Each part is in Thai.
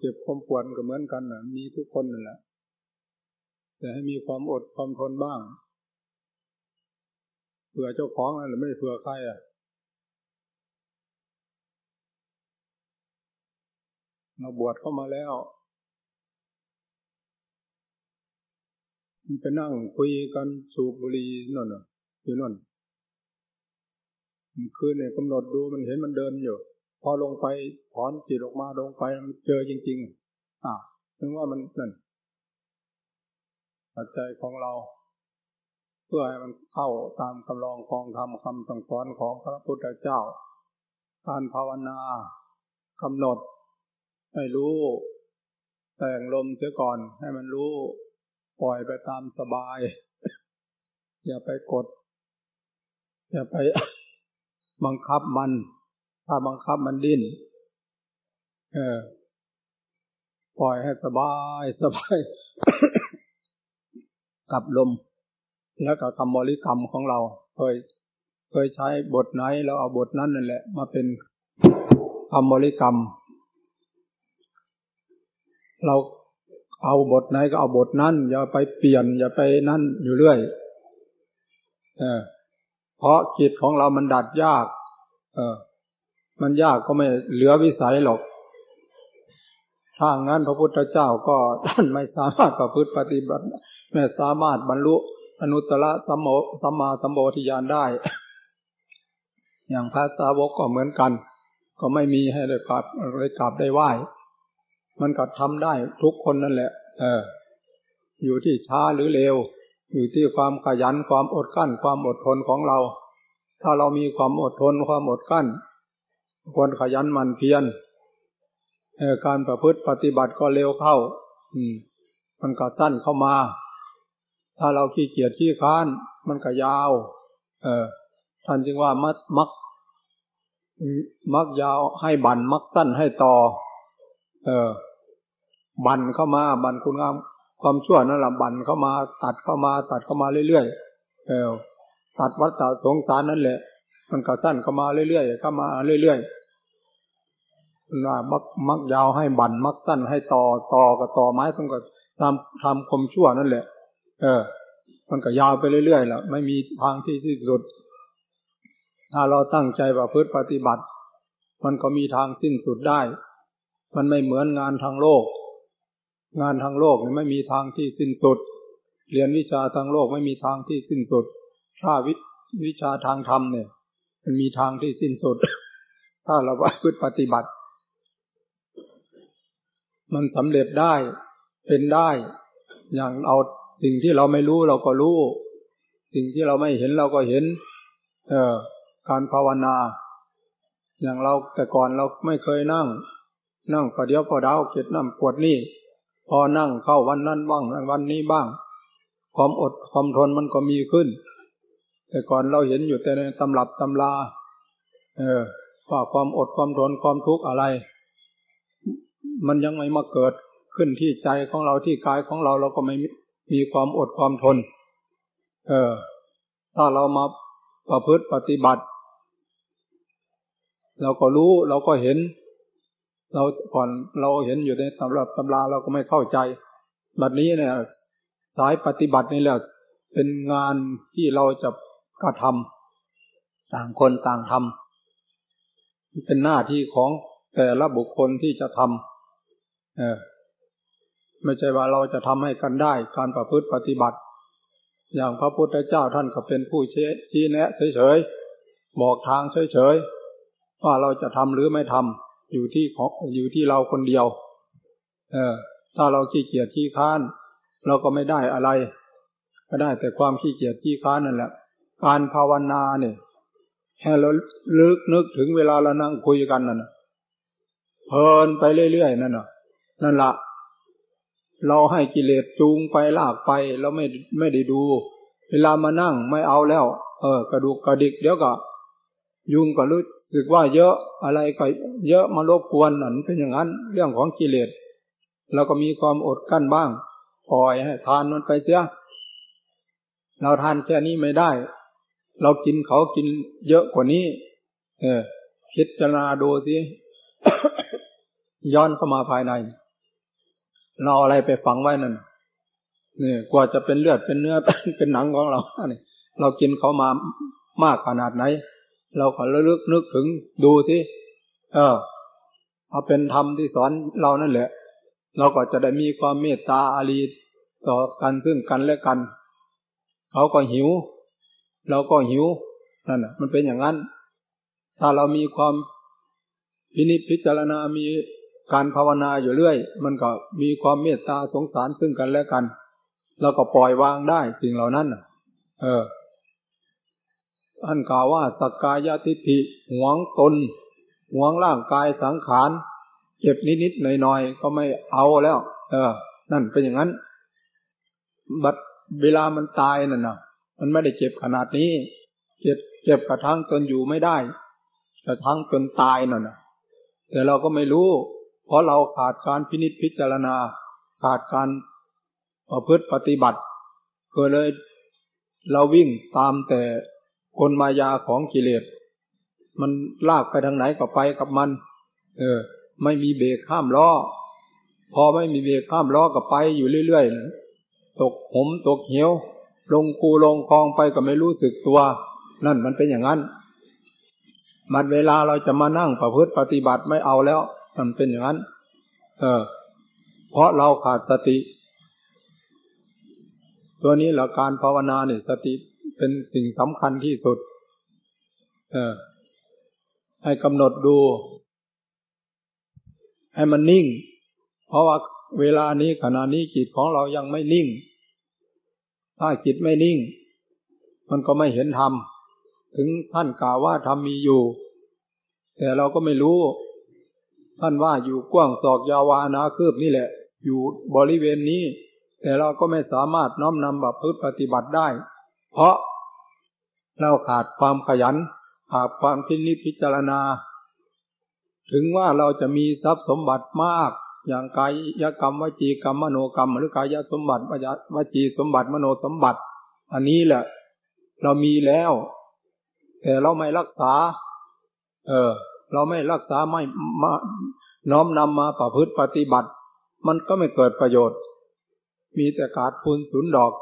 เจ็บความปวดก็เหมือนกันนะมีทุกคนนั่นแหละแต่ให้มีความอดความทนบ้างเผื่อเจ้าของอะไรไม่เผื่อใครอะ เราบวชเข้ามาแล้ว มันไปนั่งคุยกันสูบบุหรี่นั่นน่ะอยู่นั่นคืนเนี่ยกำหนดดูมันเห็นมันเดินอยู่ พอลงไปถอนจิตออกมาลงไปมันเจอจริง ๆอ่าถึงว่ามันนั่นปัจจัยของเรา เพื่อให้มันเข้าตามคำลองคองธรรมคำสั่งสอนของพระพุทธเจ้า การภาวนากำหนด ให้รู้ แต่งลมเสียก่อนให้มันรู้ ปล่อยไปตามสบาย อย่าไปกด อย่าไปบังคับมัน ถ้าบังคับมันดิ้นเออ ปล่อยให้สบายสบายกับลม แล้วกับคำบริกรรมของเราเคยเคยใช้บทไหนเราเอาบทนั้นนั่นแหละ มาเป็นคำบริกรรม เราเอาบทไหนก็เอาบทนั้น อย่าไปเปลี่ยน อย่าไปนั่นอยู่เรื่อยเออเพราะจิตของเรามันดัดยาก เออ มันยากก็ไม่เหลือวิสัยหรอก ถ้างั้นพระพุทธเจ้าก็ท่านไม่สามารถประพฤติปฏิบัติ ไม่สามารถบรรลุอนุตตรสัมโมสัมมาสัมโพธิญาณได้ อย่างพระสาวกก็เหมือนกัน ก็ไม่มีให้ได้กราบได้กราบได้ไหว้ มันก็ทำได้ทุกคนนั่นแหละ เออ อยู่ที่ช้าหรือเร็ว อยู่ที่ความขยันความอดกั้น ความอดทนของเรา ถ้าเรามีความอดทนความอดกั้น ควรขยันมันเพียรการประพฤติปฏิบัติก็เร็วเข้า อืม มันก็สั้นเข้ามา ถ้าเราขี้เกียจขี้ค้าน มันก็ยาว เออท่านจึงว่ามัดมักมักยาวให้บันมักสั้นให้ต่อ เออ บันเข้ามา บันคุณงามความชั่วนั่นแหละบั่นเข้ามา ตัดเข้ามา ตัดเข้ามาเรื่อยๆเออตัดวัฏฏะสงสารนั่นแหละ มันก็สั้นเข้ามาเรื่อยๆเข้ามาเรื่อยๆ ว่ามักมักยาวให้บั่นมักสั้นให้ต่อต่อกับต่อไม้ต้องก็ทำทำความชั่วนั่นแหละ เออ มันก็ยาวไปเรื่อยๆแล้วไม่มีทางที่สิ้นสุด ถ้าเราตั้งใจประพฤติปฏิบัติ มันก็มีทางสิ้นสุดได้ มันไม่เหมือนงานทางโลก งานทางโลกนี่ไม่มีทางที่สิ้นสุด เรียนวิชาทางโลกไม่มีทางที่สิ้นสุด ถ้าวิวิชาทางธรรมเนี่ย มันมีทางที่สิ้นสุด ถ้าเราว่าพฤติปฏิบัติ มันสำเร็จได้เป็นได้ อย่างเอาสิ่งที่เราไม่รู้เราก็รู้ สิ่งที่เราไม่เห็นเราก็เห็น เออการภาวนา อย่างเราแต่ก่อนเราไม่เคยนั่ง นั่งประเดี๋ยวพอดาวเก็ดน้ำปวดนี่ พอนั่งเข้าวันนั้นบ้างวันนี้บ้าง ความอดความทนมันก็มีขึ้น แต่ก่อนเราเห็นอยู่แต่ในตำรับตำลา เออว่าความอดความทนความทุกข์อะไร มันยังไม่มาเกิดขึ้นที่ใจของเราที่กายของเราเราก็ไม่มีความอดความทน เออ ถ้าเรามาประพฤติปฏิบัติ เราก็รู้เราก็เห็น เราก่อนเราเห็นอยู่ในตำรับตำราเราก็ไม่เข้าใจแบัดนี้เนี่ย สายปฏิบัตินี่แหละเป็นงานที่เราจะกระทำต่างคนต่างทำเป็นหน้าที่ของ แต่ละบุคคลที่จะทำเออไม่ใช่ว่าเราจะทำให้กันได้ การประพฤติปฏิบัติ อย่างพระพุทธเจ้าท่านก็เป็นผู้ชี้แนะเฉยๆบอกทางเฉยๆว่าเราจะทำหรือไม่ทำอยู่ที่ของอยู่ที่เราคนเดียว เออ ถ้าเราขี้เกียจขี้ค้าน เราก็ไม่ได้อะไร ก็ได้แต่ความขี้เกียจขี้ค้านนั่นแหละ การภาวนาเนี่ยให้เราลึกนึกถึงเวลาเรานั่งคุยกันนั่น เพลินไปเรื่อยๆนั่นน่ะ นั่นละเราให้กิเลสจูงไปลากไปเราไม่ไม่ได้ดู เวลามานั่งไม่เอาแล้ว เออกระดูกกระดิกเดี๋ยวก็ ยุงก็รู้สึกว่าเยอะอะไรก็เยอะมารบกวนนั่นเป็นอย่างนั้น เรื่องของกิเลสเราก็มีความอดกั้นบ้างปล่อยให้ทานมันไปเสียเราทานแค่นี้ไม่ได้ เรากินเขากินเยอะกว่านี้ เออ พิจารณาดูสิ ย้อนเข้ามาภายใน เราอะไรไปฝังไว้นั่นนี่กว่าจะเป็นเลือดเป็นเนื้อเป็นหนังของเราเนี่ยเรากินเขามามากขนาดไหน เราก็ระลึกนึกถึงดูสิเออเอาเป็นธรรมที่สอนเรานั่นแหละ เราก็จะได้มีความเมตตาอารีต่อกันซึ่งกันและกัน เขาก็หิว เราก็หิวนั่นแหะมันเป็นอย่างนั้น ถ้าเรามีความ พินิจพิจารณามีการภาวนาอยู่เรื่อย มันก็มีความเมตตาสงสารซึ่งกันและกันเราก็ปล่อยวางได้สิ่งเหล่านั้นเออท่านกล่าวว่าสกกายทิฏฐิหวงตนหวงร่างกายสังขารเจ็บนิดๆหน่อยๆก็ไม่เอาแล้ว เออ นั่นเป็นอย่างนั้น บัดเวลามันตายนั่นนะมันไม่ได้เจ็บขนาดนี้ เจ็บเจ็บกระทั่งจนอยู่ไม่ได้ กระทั่งจนตายนั่นนะ แต่เราก็ไม่รู้ เพราะเราขาดการพินิจพิจารณา ขาดการประพฤติปฏิบัติก็เลยเราวิ่งตามแต่กลมายาของกิเลส มันลากไปทางไหนก็ไปกับมัน เออ ไม่มีเบรกข้ามล้อ พอไม่มีเบรกข้ามล้อก็ไปอยู่เรื่อยๆ ตกหมตกเหว ลงคูลงคลองไปก็ไม่รู้สึกตัว นั่นมันเป็นอย่างนั้น บัดเวลาเราจะมานั่งประพฤติปฏิบัติไม่เอาแล้ว มันเป็นอย่างนั้น เออ เพราะเราขาดสติ ตัวนี้หละการภาวนาเนี่ยสติเป็นสิ่งสำคัญที่สุด เออ ให้กำหนดดู ให้มันนิ่ง เพราะว่าเวลานี้ขณะนี้จิตของเรายังไม่นิ่ง ถ้าจิตไม่นิ่ง มันก็ไม่เห็นธรรม ถึงท่านกล่าวว่าธรรมมีอยู่ แต่เราก็ไม่รู้ ท่านว่าอยู่กว้างศอกยาวานาคืบนี่แหละ อยู่บริเวณนี้ แต่เราก็ไม่สามารถน้อมนำแบบพึ่ปฏิบัติได้ เพราะเราขาดความขยันหากความพินิจพิจารณา ถึงว่าเราจะมีทรัพย์สมบัติมาก อย่างกายกรรมวจีกรรมมโนกรรม หรือกายสมบัติวจีสมบัติมโนสมบัติ อันนี้แหละ เรามีแล้ว แต่เราไม่รักษา เออ เราไม่รักษาไม่มาน้อมนำมาประพฤติปฏิบัติ มันก็ไม่เกิดประโยชน์ มีแต่ขาดทุนศูนย์ดอก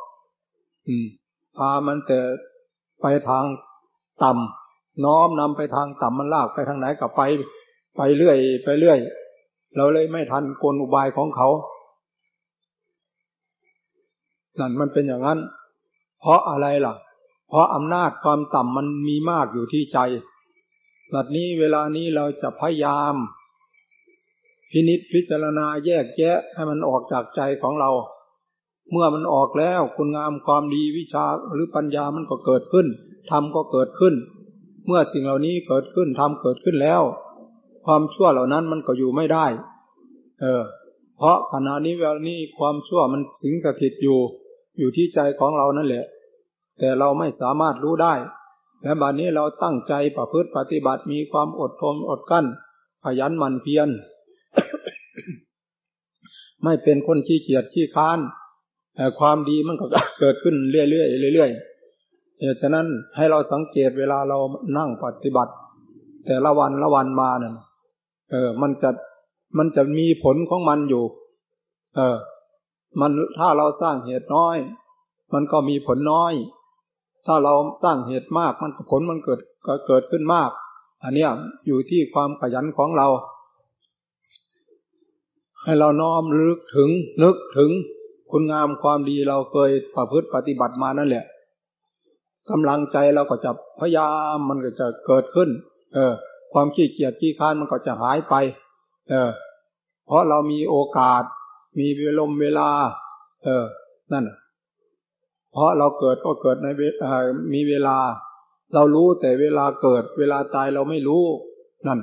อืม พามันแต่ไปทางต่ำน้อมนำไปทางต่ำมันลากไปทางไหนก็ไป ไปเรื่อย ไปเรื่อย เราเลยไม่ทันกลอุบายของเขา นั่นมันเป็นอย่างนั้น เพราะอะไรล่ะ เพราะอำนาจความต่ำมันมีมากอยู่ที่ใจแบบนี้เวลานี้เราจะพยายาม พินิษพิจารณาแยกแยะให้มันออกจากใจของเรา เมื่อมันออกแล้วคุณงามความดีวิชาหรือปัญญามันก็เกิดขึ้นธรรมก็เกิดขึ้น เมื่อสิ่งเหล่านี้เกิดขึ้นทำเกิดขึ้นแล้ว ความชั่วเหล่านั้นมันก็อยู่ไม่ได้ เออ เพราะขณะนี้เวลานี้ความชั่วมันสิงสถิตอยู่ อยู่ที่ใจของเรานั่นแหละ แต่เราไม่สามารถรู้ได้ และบัดนี้เราตั้งใจประพฤติปฏิบัติมีความอดทนอดกั้น ขยันหมั่นเพียรไม่เป็นคนขี้เกียจขี้ค้านแต่ความดีมันก็เกิดขึ้นเรื่อยๆเรื่อยๆเหตุฉะนั้นให้เราสังเกตเวลาเรานั่งปฏิบัติ แต่ละวันละวันมาเนี่ยเออ มันจะมันจะมีผลของมันอยู่ เออ มันถ้าเราสร้างเหตุน้อย มันก็มีผลน้อย ถ้าเราสร้างเหตุมากมันผลมันเกิดก็เกิดขึ้นมาก อันนี้อยู่ที่ความขยันของเรา ให้เราน้อมลึกถึงนึกถึงคุณงามความดีเราเคยประพฤติปฏิบัติมานั่นแหละกำลังใจเราก็จะพยายามมันก็จะเกิดขึ้น เออ ความขี้เกียจขี้ค้านมันก็จะหายไป เออ เพราะเรามีโอกาส มีเวลมเวลา เออ นั่น เพราะเราเกิดก็เกิดในมีเวลา เรารู้แต่เวลาเกิด เวลาตายเราไม่รู้ นั่น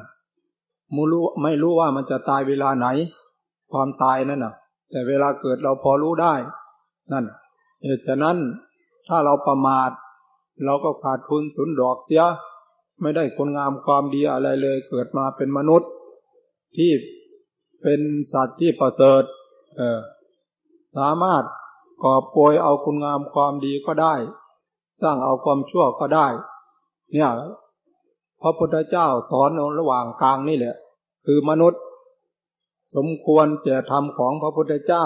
มูรู้ไม่รู้ว่ามันจะตายเวลาไหน ความตายนั่นน่ะ แต่เวลาเกิดเราพอรู้ได้ นั่นเหตุฉะนั้นถ้าเราประมาท เราก็ขาดทุนสุนดอกเสียไม่ได้คนงามความดีอะไรเลยเกิดมาเป็นมนุษย์ ที่เป็นสัตว์ที่ประเสริฐ เออ สามารถ กอบโกยเอาคุณงามความดีก็ได้ สร้างเอาความชั่วก็ได้ เนี่ยพระพุทธเจ้าสอนระหว่างกลางนี่แหละ คือมนุษย์ สมควรแก่ธรรมของพระพุทธเจ้า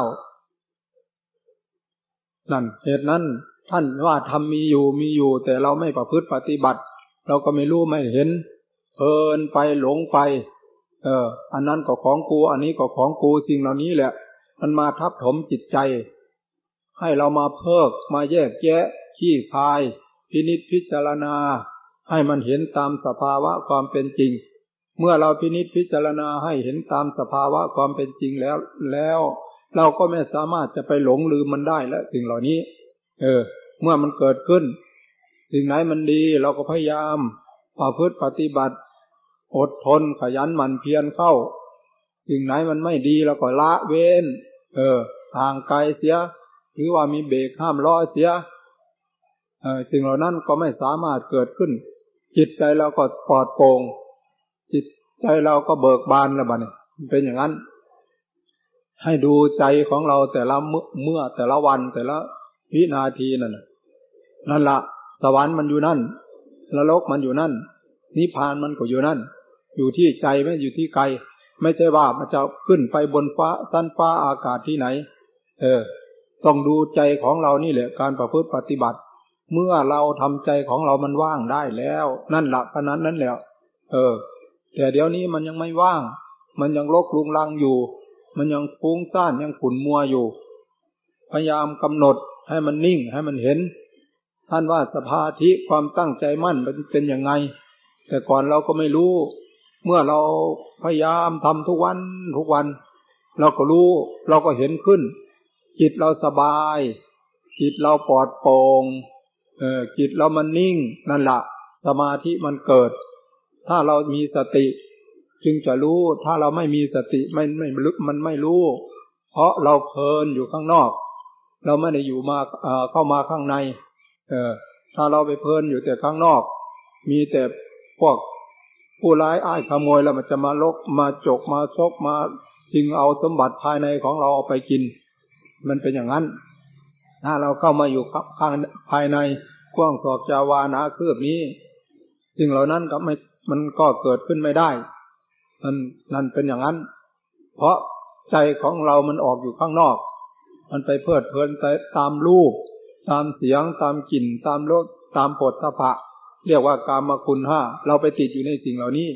นั่นเหตุนั้นท่านว่าธรรมมีอยู่มีอยู่ แต่เราไม่ประพฤติปฏิบัติ เราก็ไม่รู้ไม่เห็น เพลินไปหลงไป เออ อันนั้นก็ของกู อันนี้ก็ของกูสิ่งเหล่านี้แหละ มันมาทับถมจิตใจ ให้เรามาเพิกมาแยกแยะ ขี้คาย พินิษพิจารณา ให้มันเห็นตามสภาวะความเป็นจริง เมื่อเราพินิษพิจารณาให้เห็นตามสภาวะความเป็นจริงแล้วแล้ว เราก็ไม่สามารถจะไปหลงลืมมันได้และสิ่งเหล่านี้ เออ เมื่อมันเกิดขึ้น สิ่งไหนมันดีเราก็พยายามประพฤติปฏิบัติ อดทนขยันหมั่นเพียรเข้า สิ่งไหนมันไม่ดีเราก็ละเว้น เออห่างไกลเสีย หรือว่ามีเบรกห้ามล้อเสียสิ่งเหล่านั้นก็ไม่สามารถเกิดขึ้น จิตใจเราก็ปลอดโปร่งจิตใจเราก็เบิกบานแล้วบ้านี่เป็นอย่างนั้น ให้ดูใจของเราแต่ละเมื่อแต่ละวันแต่ละวินาทีนั่นนั่นละสวรรค์มันอยู่นั่นนรกมันอยู่นั่นนิพพานมันก็อยู่นั่น อยู่ที่ใจไม่อยู่ที่ไกล ไม่ใช่ว่ามันจะขึ้นไปบนฟ้าสั้นฟ้าอากาศที่ไหน เออ ต้องดูใจของเรานี่แหละการประพฤติปฏิบัติ เมื่อเราทำใจของเรามันว่างได้แล้ว นั่นหละขนาดนั้นแหละเออ แต่เดี๋ยวนี้มันยังไม่ว่าง มันยังลกลุงลังอยู่ มันยังฟุ้งซ่านยังขุ่นมัวอยู่ พยายามกำหนดให้มันนิ่งให้มันเห็น ท่านว่าสภาธิความตั้งใจมั่นมันเป็นยังไง แต่ก่อนเราก็ไม่รู้ เมื่อเราพยายามทำทุกวันทุกวัน เราก็รู้เราก็เห็นขึ้น จิตเราสบาย จิตเราปลอดโปร่งเออจิตเรามันนิ่งนั่นละสมาธิมันเกิด ถ้าเรามีสติ จึงจะรู้ถ้าเราไม่มีสติไม่ไม่ลึกมันไม่รู้ เพราะเราเพลินอยู่ข้างนอก เราไม่ได้อยู่มาเข้ามาข้างใน เออถ้าเราไปเพลินอยู่แต่ข้างนอก มีแต่พวกผู้ร้ายอ้ายขโมยแล้วมันจะมาลกมาจกมาซกมาชิงเอาสมบัติภายในของเราเอาไปกิน มันเป็นอย่างนั้น ถ้าเราเข้ามาอยู่ข้างภายในกว้างศอกจาวานาคืบนี้สิ่งเหล่านั้นก็ไม่มันก็เกิดขึ้นไม่ได้ มันนั่นเป็นอย่างนั้น เพราะใจของเรามันออกอยู่ข้างนอก มันไปเพลิดเพลินตามรูป ตามเสียง ตามกลิ่น ตามรส ตามผลทพะ เรียกว่ากามคุณห้า เราไปติดอยู่ในสิ่งเหล่านี้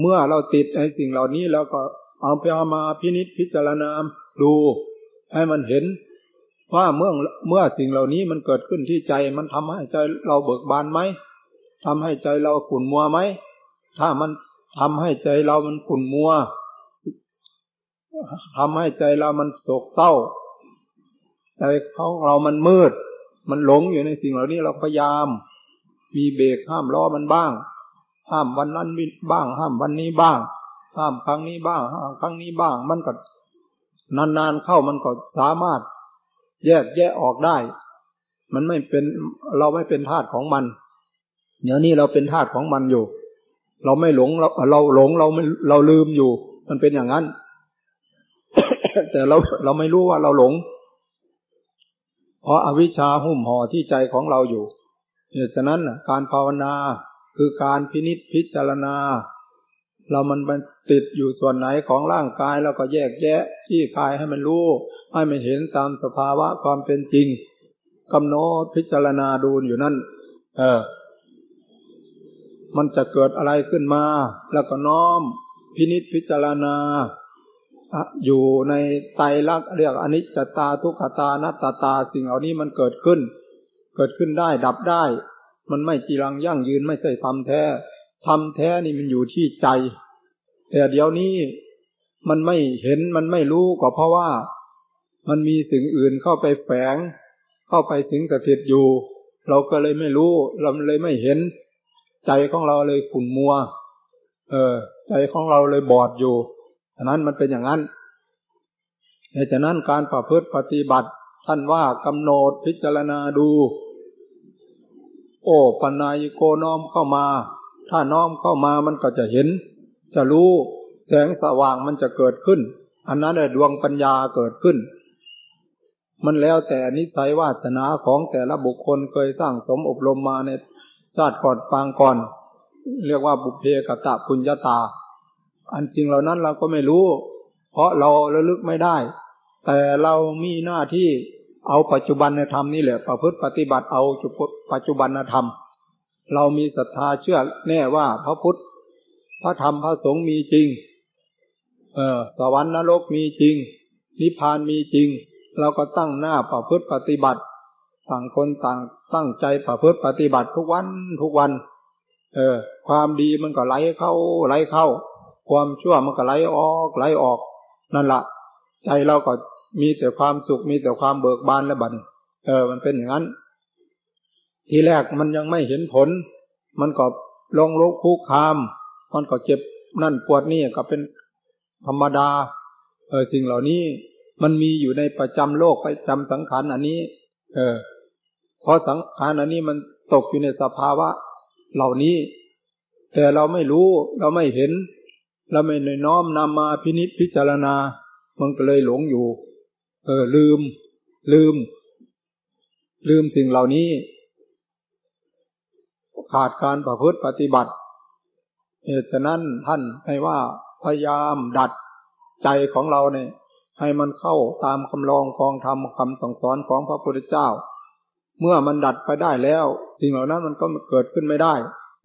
เมื่อเราติดในสิ่งเหล่านี้แล้วก็ เอาไปเอามาพินิษพิจารณาดู ให้มันเห็น ว่าเมื่อเมื่อสิ่งเหล่านี้มันเกิดขึ้นที่ใจ มันทำให้ใจเราเบิกบานไหมทำให้ใจเราขุ่นมัวไหมถ้ามันทำให้ใจเรามันขุ่นมัวทำให้ใจเรามันโศกเศร้า ใจของเรามันมืด มันหลงอยู่ในสิ่งเหล่านี้เราพยายาม มีเบรกห้ามล้อมันบ้าง ห้ามวันนั้นบ้าง ห้ามวันนี้บ้าง ห้ามครั้งนี้บ้างห้ามครั้งนี้บ้าง มันก็นานๆเข้ามันก็สามารถ แยกแยะออกได้ มันไม่เป็นเราไม่เป็นทาสของมันเดี๋ยวนี้เราเป็นทาสของมันอยู่ เราไม่หลงเราเราหลงเราไม่เราลืมอยู่ มันเป็นอย่างนั้น แต่เราเราไม่รู้ว่าเราหลง เพราะอาวิชชาหุ้มห่อที่ใจของเราอยู่เหตุฉะนั้นการภาวนาคือการพินิษพิจารณา เรามันติดอยู่ส่วนไหนของร่างกายแล้วก็แยกแยะที่กายให้มันรู้ให้มันเห็นตามสภาวะความเป็นจริงกำหนดพิจารณาดูอยู่นั่น เออ มันจะเกิดอะไรขึ้นมา แล้วก็น้อม พินิษพิจารณาอยู่ในไตรลักษณ์เรียกอนิจจตาทุกขตานัตตาสิ่งเหล่านี้มันเกิดขึ้น เกิดขึ้นได้ดับได้ มันไม่จีรังยั่งยืนไม่ใช่ทำแท้ ทำแท้นี่มันอยู่ที่ใจ แต่เดี๋ยวนี้มันไม่เห็นมันไม่รู้ก็เพราะว่า มันมีสิ่งอื่นเข้าไปแฝง เข้าไปสิงสถิตอยู่ เราก็เลยไม่รู้เราเลยไม่เห็น ใจของเราเลยขุ่นมัว เออ ใจของเราเลยบอดอยู่ฉะนั้นมันเป็นอย่างนั้นเหตุฉะนั้นการประพฤติปฏิบัติ ท่านว่ากำหนดพิจารณาดู โอ้ปัญญาโกน้อมเข้ามา ถ้าน้อมเข้ามามันก็จะเห็น จะรู้แสงสว่างมันจะเกิดขึ้น อันนั้นดวงปัญญาเกิดขึ้น มันแล้วแต่นิสัยวาสนาของแต่ละบุคคลเคยสร้างสมอบรมมาในชาติก่อนปางก่อน เรียกว่าบุเพกตะปุญญาตา อันจริงเหล่านั้นเราก็ไม่รู้ เพราะเราระลึกไม่ได้ แต่เรามีหน้าที่เอาปัจจุบันธรรมนี่แหละประพฤติปฏิบัติเอาจุปัจจุบันธรรม เรามีศรัทธาเชื่อแน่ว่าพระพุทธ พระธรรมพระสงฆ์มีจริง เออสวรรค์นรกมีจริง นิพพานมีจริง เราก็ตั้งหน้าประพฤติปฏิบัติ ต่างคนต่างตั้งใจประพฤติปฏิบัติทุกวันทุกวัน เออ ความดีมันก็ไหลเข้าไหลเข้า ความชั่วมันก็ไหลออกไหลออก นั่นละใจเราก็มีแต่ความสุขมีแต่ความเบิกบานและบันเออ มันเป็นอย่างนั้น ทีแรกมันยังไม่เห็นผล มันก็ลงลุกคุกคาม มันก็เจ็บนั่นปวดนี่ก็เป็นธรรมดาเออสิ่งเหล่านี้มันมีอยู่ในประจำโลกประจำสังขารอันนี้ เออเพราะสังขารอันนี้มันตกอยู่ในสภาวะ เหล่านี้ แต่เราไม่รู้เราไม่เห็น เราไม่น้อมนำมาพินิจพิจารณา มันก็เลยหลงอยู่ เออลืม ลืม ลืมสิ่งเหล่านี้ ขาดการประพฤติปฏิบัติ เหตุฉะนั้นท่านให้ว่าพยายามดัดใจของเราเนี่ยให้มันเข้าตามคำลองคองธรรมคำสั่งสอนของพระพุทธเจ้า เมื่อมันดัดไปได้แล้ว สิ่งเหล่านั้นมันก็เกิดขึ้นไม่ได้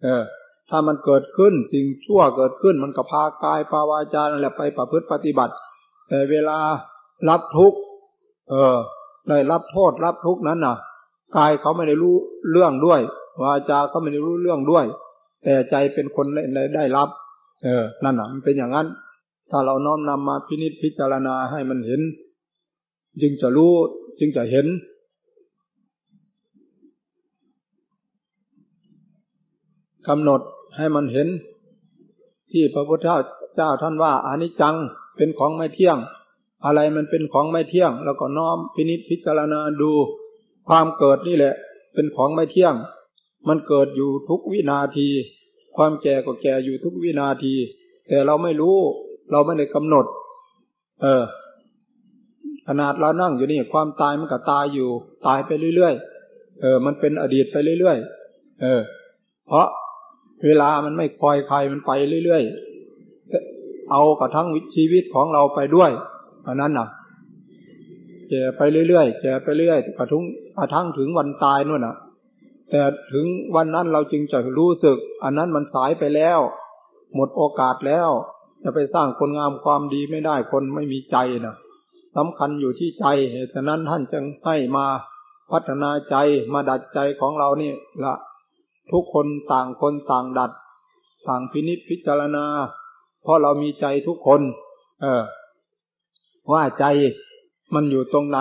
เออ ถ้ามันเกิดขึ้นสิ่งชั่วเกิดขึ้น มันก็พากายพาวาจันแหละไปประพฤติปฏิบัติ แต่เวลารับทุกเออได้รับโทษรับทุกนั้นน่ะ กายเขาไม่ได้รู้เรื่องด้วย วาจาเขาไม่ได้รู้เรื่องด้วย แต่ใจเป็นคนได้รับ เออ นั่นน่ะมันเป็นอย่างนั้น ถ้าเราน้อมนำมาพินิจพิจารณาให้มันเห็น จึงจะรู้จึงจะเห็นกำหนดให้มันเห็น ที่พระพุทธเจ้าท่านว่าอานิจจังเป็นของไม่เที่ยง อะไรมันเป็นของไม่เที่ยง แล้วก็น้อมพินิจพิจารณาดู ความเกิดนี่แหละ เป็นของไม่เที่ยง มันเกิดอยู่ทุกวินาที ความแก่ก็แก่อยู่ทุกวินาที แต่เราไม่รู้ เราไม่ได้กำหนด เออ ขนาดเรานั่งอยู่นี่ ความตายมันก็ตายอยู่ ตายไปเรื่อยๆ เออ มันเป็นอดีตไปเรื่อยๆ เออ เพราะเวลามันไม่คอยใครมันไปเรื่อยๆ เอากระทั่งชีวิตของเราไปด้วยอันนั้นน่ะแก่ไปเรื่อยๆแก่ไปเรื่อยกระทุ้งกระทั่งถึงวันตายนู่นน่ะ แต่ถึงวันนั้นเราจึงจะรู้สึก อันนั้นมันสายไปแล้ว หมดโอกาสแล้ว จะไปสร้างคนงามความดีไม่ได้คนไม่มีใจนะสำคัญอยู่ที่ใจเหตุนั้นท่านจึงให้มาพัฒนาใจมาดัดใจของเรานี่ละทุกคนต่างคนต่างดัด ต่างพินิจพิจารณา เพราะเรามีใจทุกคน เออ ว่าใจมันอยู่ตรงไหน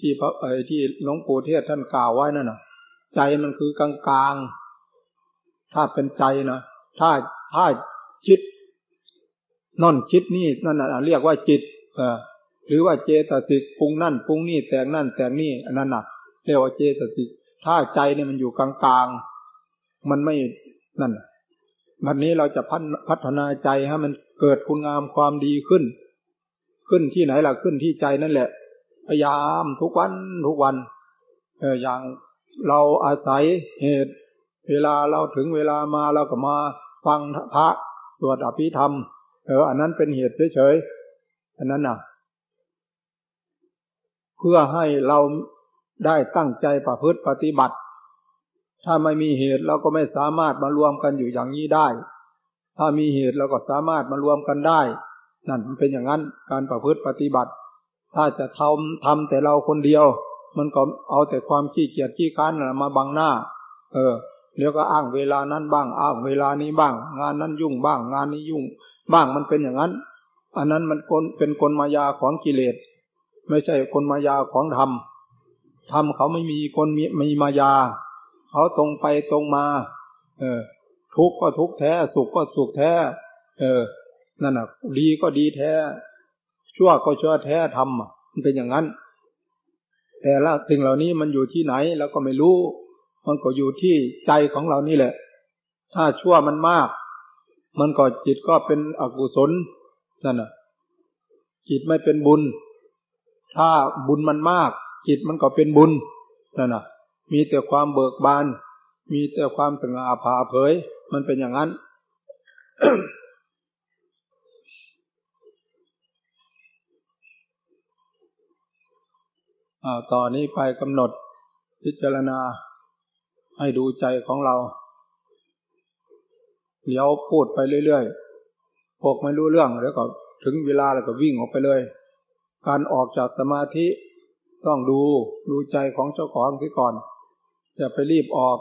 ที่พระเออที่หลวงปู่เทศท่านกล่าวไว้นั่นน่ะ ใจมันคือกลางกลางถ้าเป็นใจนะถ้าถ้าคิดนั่นคิดนี่นั่นน่ะเรียกว่าจิต เออหรือว่าเจตสิกปรุงนั่นปรุงนี่แต่งนั่นแต่งนี่อันนั้นน่ะเรียกว่าเจตสิกถ้าใจเนี่ยมันอยู่กลางกลางมันไม่นั่นวันนี้เราจะพัฒนาใจให้มันเกิดคุณงามความดีขึ้น ขึ้นที่ไหนล่ะขึ้นที่ใจนั่นแหละพยายามทุกวันทุกวัน เอออย่าง เราอาศัยเหตุ เวลาเราถึงเวลามาเราก็มาฟังพระสวดอภิธรรม เออ อันนั้นเป็นเหตุเฉยๆอันนั้นน่ะ เพื่อให้เราได้ตั้งใจประพฤติปฏิบัติ ถ้าไม่มีเหตุเราก็ไม่สามารถมารวมกันอยู่อย่างนี้ได้ ถ้ามีเหตุเราก็สามารถมารวมกันได้ นั่นมันเป็นอย่างนั้นการประพฤติปฏิบัติ ถ้าจะทำทำแต่เราคนเดียว มันก็เอาแต่ความขี้เกียจขี้ค้านมาบังหน้า เออเดี๋ยวก็อ้างเวลานั้นบ้าง อ้างเวลานี้บ้าง งานนั้นยุ่งบ้าง งานนี้ยุ่ง บ้างมันเป็นอย่างนั้น อันนั้นมันคนเป็นกลมายาของกิเลส ไม่ใช่กลมายาของธรรม ธรรมเขาไม่มีคนมีมีมายา เขาตรงไปตรงมา เออ ทุกข์ก็ทุกข์แท้ สุขก็สุขแท้ เออ นั่นน่ะ ดีก็ดีแท้ ชั่วก็ชั่วแท้ทำมันเป็นอย่างนั้น แต่ละสิ่งเหล่านี้มันอยู่ที่ไหนเราก็ไม่รู้ มันก็อยู่ที่ใจของเรานี่แหละ ถ้าชั่วมันมาก มันก็จิตก็เป็นอกุศลนั่นน่ะ จิตไม่เป็นบุญ ถ้าบุญมันมาก จิตมันก็เป็นบุญนั่นน่ะ มีแต่ความเบิกบาน มีแต่ความสง่าผ่าเผย มันเป็นอย่างนั้น อา ต่อนนี้ไปกำหนดพิจารณาให้ดูใจของเรา เดี๋ยวพูดไปเรื่อยๆพวกไม่รู้เรื่องแล้วก็ถึงเวลาแล้วก็วิ่งออกไปเลย การออกจากสมาธิต้องดูดูใจของเจ้าของที่ก่อน อย่าไปรีบออก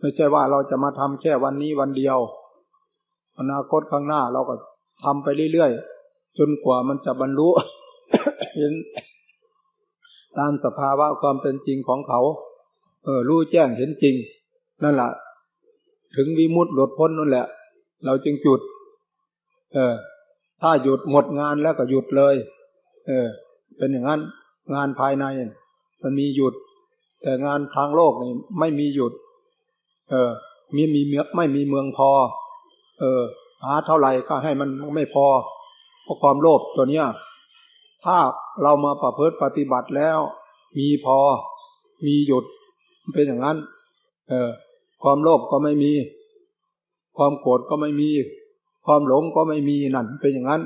ไม่ใช่ว่าเราจะมาทำแค่วันนี้วันเดียว อนาคตข้างหน้าเราก็ทำไปเรื่อยๆจนกว่ามันจะบรรลุเห็น ตามสภาวะความเป็นจริงของเขา เออรู้แจ้งเห็นจริง นั่นแหละถึงวิมุตติหลุดพ้นนั่นแหละ เราจึงหยุด เออ ถ้าหยุดหมดงานแล้วก็หยุดเลย เออ เป็นอย่างนั้น งานภายในมันมีหยุด แต่งานทางโลกนี่ไม่มีหยุด เออ มีมีเมืองไม่มีเมืองพอ เออ หาเท่าไหร่ก็ให้มันไม่พอเพราะความโลภตัวเนี้ย ถ้า เรามาประพฤติปฏิบัติแล้ว มีพอ มีหยุดเป็นอย่างนั้น เออ ความโลภก็ไม่มี ความโกรธก็ไม่มี ความหลงก็ไม่มีนั่นเป็นอย่างนั้น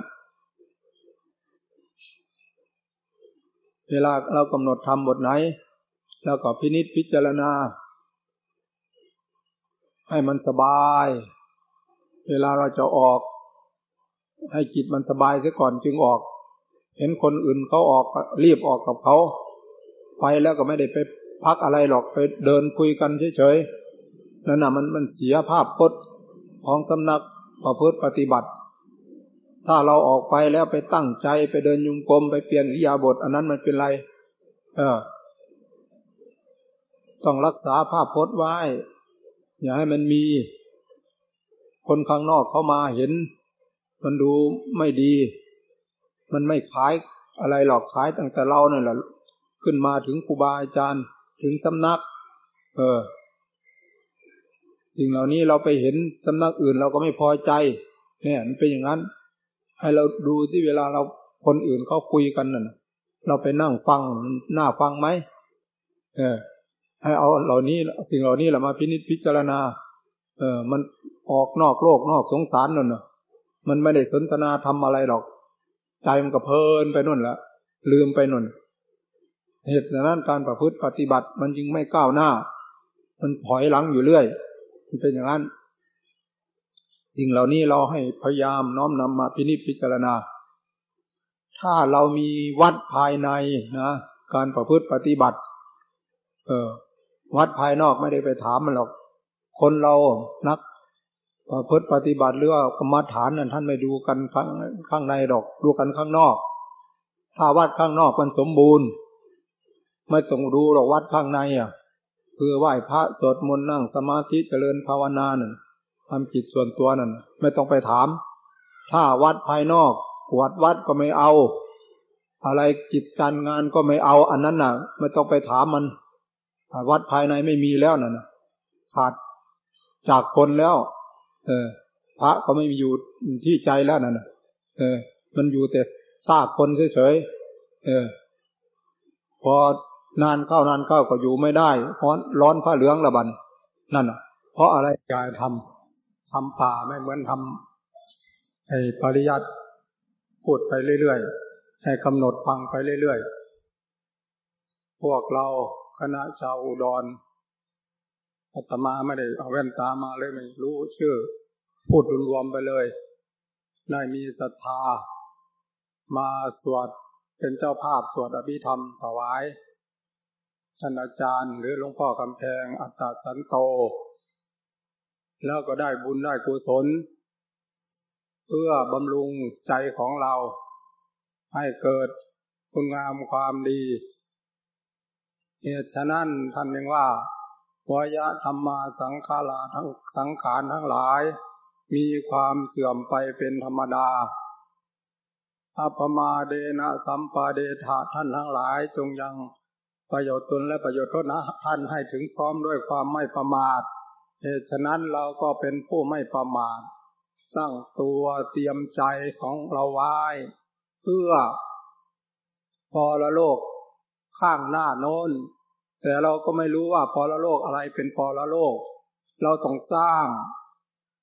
เวลาเรากำหนดทำบทไหน แล้วก็พินิจพิจารณา ให้มันสบาย เวลาเราจะออก ให้จิตมันสบายเสียก่อนจึงออก เห็นคนอื่นเขาออกรีบออกกับเขา ไปแล้วก็ไม่ได้ไปพักอะไรหรอกไปเดินคุยกันเฉยๆนั่นน่ะมันมันเสียภาพพจน์ของสำนักประพฤติปฏิบัติ ถ้าเราออกไปแล้วไปตั้งใจไปเดินยุงกลมไปเปลี่ยนอิยาบท อันนั้นมันเป็นไร เออ ต้องรักษาภาพพจน์ไว้ อย่าให้มันมี คนข้างนอกเขามาเห็น มันดูไม่ดี มันไม่ขายอะไรหรอกขายตั้งแต่เราเนี่ยแหละขึ้นมาถึงครูบาอาจารย์ถึงสำนัก เออ สิ่งเหล่านี้เราไปเห็นสำนักอื่นเราก็ไม่พอใจ เนี่ยมันเป็นอย่างนั้น ให้เราดูที่เวลาเราคนอื่นเขาคุยกันน่ะเราไปนั่งฟังหน้าฟังไหมเออ ให้เอาเหล่านี้สิ่งเหล่านี้เรามาพินิจพิจารณา เออ มันออกนอกโลกนอกสงสารนั่นน่ะมันไม่ได้สนทนาทำอะไรหรอก ใจมันก็เพลินไปนู่นละลืมไปนู่น เหตุนั้นการประพฤติปฏิบัติมันจึงไม่ก้าวหน้า มันถอยหลังอยู่เรื่อย มันเป็นอย่างนั้น สิ่งเหล่านี้เราให้พยายามน้อมนำมาพินิจพิจารณา ถ้าเรามีวัดภายในนะการประพฤติปฏิบัติ เออ วัดภายนอกไม่ได้ไปถามมันหรอก คนเรานัก พฤติปฏิบัติหรือว่ากรรมฐานนั้นท่านไม่ดูกันข้างข้างในดอก ดูกันข้างนอก ถ้าวัดข้างนอกมันสมบูรณ์ ไม่ต้องดูหรอกวัดข้างในอะคือไหว้พระสวดมนต์นั่งสมาธิเจริญภาวนานั่นทำจิตส่วนตัวนั่นไม่ต้องไปถาม ถ้าวัดภายนอกกวดวัดก็ไม่เอา อะไรกิจการงานก็ไม่เอา อันนั้นน่ะ ไม่ต้องไปถามมันวัดภายในไม่มีแล้วน่ะขาดจากคนแล้ว เออ พระก็ไม่มีอยู่ที่ใจแล้วนั่นเออ มันอยู่แต่ซากคนเฉยๆเออ พอนานเข้านานเข้าก็อยู่ไม่ได้ร้อนร้อนผ้าเหลืองระบันนั่นเพราะอะไรกายทำทำป่าไม่เหมือนทำไอ้ปริยัติพูดไปเรื่อยๆให้กำหนดฟังไปเรื่อยๆพวกเราคณะชาวอุดร อาตมาไม่ได้เอาแว่นตามาเลยไม่รู้ชื่อ พูดรวมๆไปเลยได้มีศรัทธา มาสวดเป็นเจ้าภาพสวดอภิธรรมถวายท่านอาจารย์หรือหลวงพ่อคำแพง อัตตสันโต แล้วก็ได้บุญได้กุศล เพื่อบำรุงใจของเรา ให้เกิดคุณงามความดี เหตุฉะนั้นท่านเรียกว่า วายะธรรมาสังขาราทั้งสังขารทั้งหลาย มีความเสื่อมไปเป็นธรรมดาอัปมาเดนะสัมปาเดธาท่านทั้งหลายจงยังประโยชน์ตนและประโยชน์ทนะท่านให้ถึงพร้อมด้วยความไม่ประมาทเหตุฉะนั้นเราก็เป็นผู้ไม่ประมาทตั้งตัวเตรียมใจของเราไว้ เพื่อ พอละโลกข้างหน้าโน้น แต่เราก็ไม่รู้ว่าพอละโลกอะไรเป็นพอละโลก เราต้องสร้าง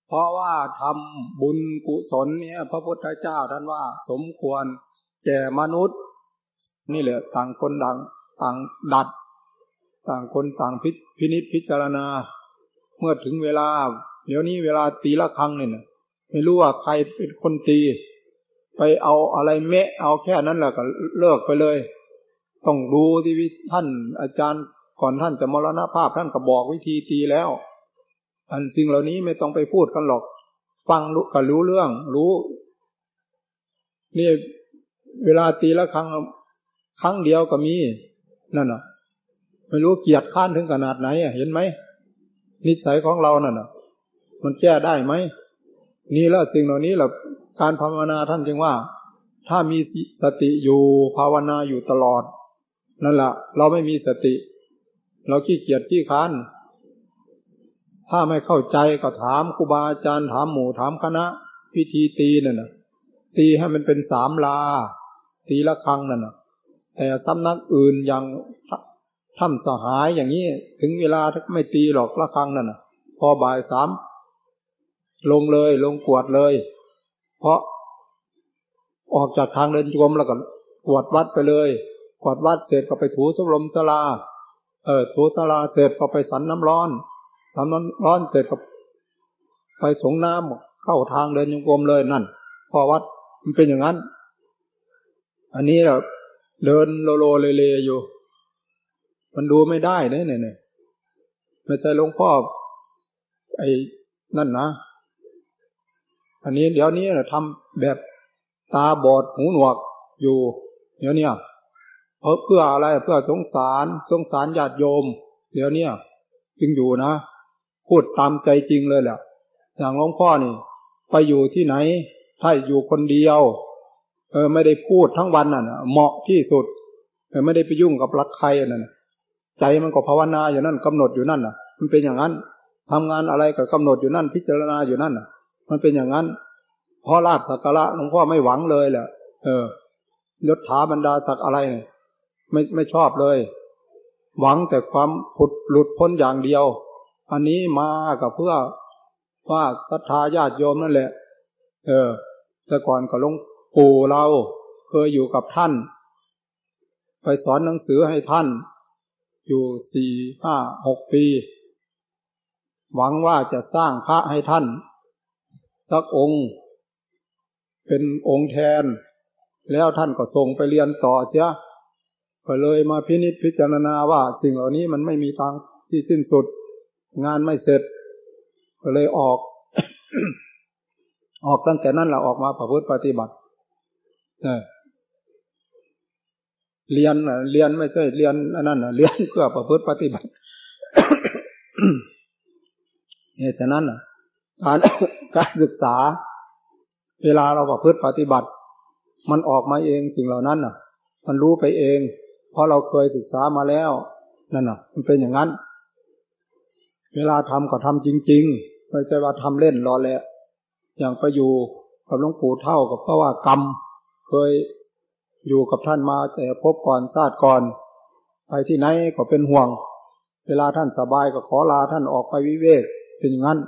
เพราะว่าทำบุญกุศลเนี่ย พระพุทธเจ้าท่านว่า สมควรแก่มนุษย์ นี่แหละต่างคนต่างต่างดัด ต่างคนต่างพิพินิจพิจารณา เมื่อถึงเวลา เดี๋ยวนี้เวลาตีละครั้งเนี่ยไม่รู้ว่าใครเป็นคนตี ไปเอาอะไรเมะเอาแค่นั้นแหละก็เลิกไปเลย ต้องดูที่ท่านอาจารย์ก่อนท่านจะมรณภาพท่านก็บอกวิธีตีแล้ว อันสิ่งเหล่านี้ไม่ต้องไปพูดกันหรอก ฟังรู้ก็รู้เรื่อง รู้ นี่เวลาตีละครั้งครั้งเดียวก็มี นั่นน่ะ ไม่รู้เกียดข้านถึงขนาดไหนอะเห็นไหมนิสัยของเรานั่นน่ะ มันแก้ได้ไหมนี่แล้วสิ่งเหล่านี้แหละการภาวนาท่านจึงว่า ถ้ามีสติอยู่ภาวนาอยู่ตลอด นั่นแหละเราไม่มีสติ เราขี้เกียจขี้ค้านถ้าไม่เข้าใจก็ถามครูบาอาจารย์ถามหมู่ถามคณะพิธีตีนั่นนะตีให้มันเป็นสามลา ตีละครั้งนั่นนะแต่สำนักอื่นอย่างถ้ำสหายอย่างนี้ ถึงเวลาถ้าไม่ตีหรอกละครั้งนั่นนะพอบ่ายสามลงเลยลงกวดเลย เพราะออกจากทางเดินจมแล้วก็กวดวัดไปเลย กวดวัดเสร็จก็ไปถูสลมสลา เออถูสลาเสร็จก็ไปสันน้ำร้อนสันน้ำร้อนเสร็จก็ไปสงน้ำเข้าทางเดินจงกรมเลยนั่นพอวัดมันเป็นอย่างนั้น อันนี้เราเดินโลโลเลเลอยู่ มันดูไม่ได้เนี่ยเนี่ยไม่ใช่หลวงพ่อไอ้นั่นนะ อันนี้เดี๋ยวนี้เราทำแบบตาบอดหูหนวกอยู่ เดี๋ยวนี้ เพราะเพื่ออะไรเพื่อสงสารสงสารญาติโยม เดี๋ยวนี้จึงอยู่นะ พูดตามใจจริงเลยแหละอย่างหลวงพ่อนี่ ไปอยู่ที่ไหน ถ้าอยู่คนเดียว เออ ไม่ได้พูดทั้งวันน่ะเหมาะที่สุดเออไม่ได้ไปยุ่งกับรักใครนั่นใจมันก็ภาวนาอยู่นั่นกำหนดอยู่นั่นน่ะ มันเป็นอย่างนั้นทำงานอะไรก็กำหนดอยู่นั่น พิจารณาอยู่นั่นน่ะ มันเป็นอย่างนั้นเพราะลาบสักการะหลวงพ่อไม่หวังเลยแหละเออยศถาบรรดาศักอะไรเนี่ย ไม่ไม่ชอบเลย หวังแต่ความผุดหลุดพ้นอย่างเดียว อันนี้มากับเพื่อว่าศรัทธาญาติโยมนั่นแหละ เออ แต่ก่อนก็ลงปู่เราเคยอยู่กับท่าน ไปสอนหนังสือให้ท่าน อยู่สี่ห้าหกปี หวังว่าจะสร้างพระให้ท่าน สักองค์ เป็นองค์แทน แล้วท่านก็ส่งไปเรียนต่อเสีย ก็เลยมาพินิจพิจารณาว่า สิ่งเหล่านี้มันไม่มีทางที่สิ้นสุด งานไม่เสร็จ ก็เลยออก ออกตั้งแต่นั้นเราออกมาประพฤติปฏิบัติเรียนเรียนไม่ใช่เรียนอันนั้นเรียนเพื่อประพฤติปฏิบัติเหตุฉะนั้นการการศึกษา เวลาเราประพฤติปฏิบัติ มันออกมาเองสิ่งเหล่านั้นน่ะ มันรู้ไปเอง เพราะเราเคยศึกษามาแล้วนั่นน่ะ มันเป็นอย่างนั้น เวลาทำก็ทำจริง ๆ ไม่ใช่ว่าทำเล่นรอแหละอย่างไปอยู่กับหลวงปู่เท่ากับเพราะว่ากรรม เคยอยู่กับท่านมาแต่พบก่อนชาติก่อน ไปที่ไหนก็เป็นห่วง เวลาท่านสบายก็ขอลาท่านออกไปวิเวกเป็นอย่างนั้น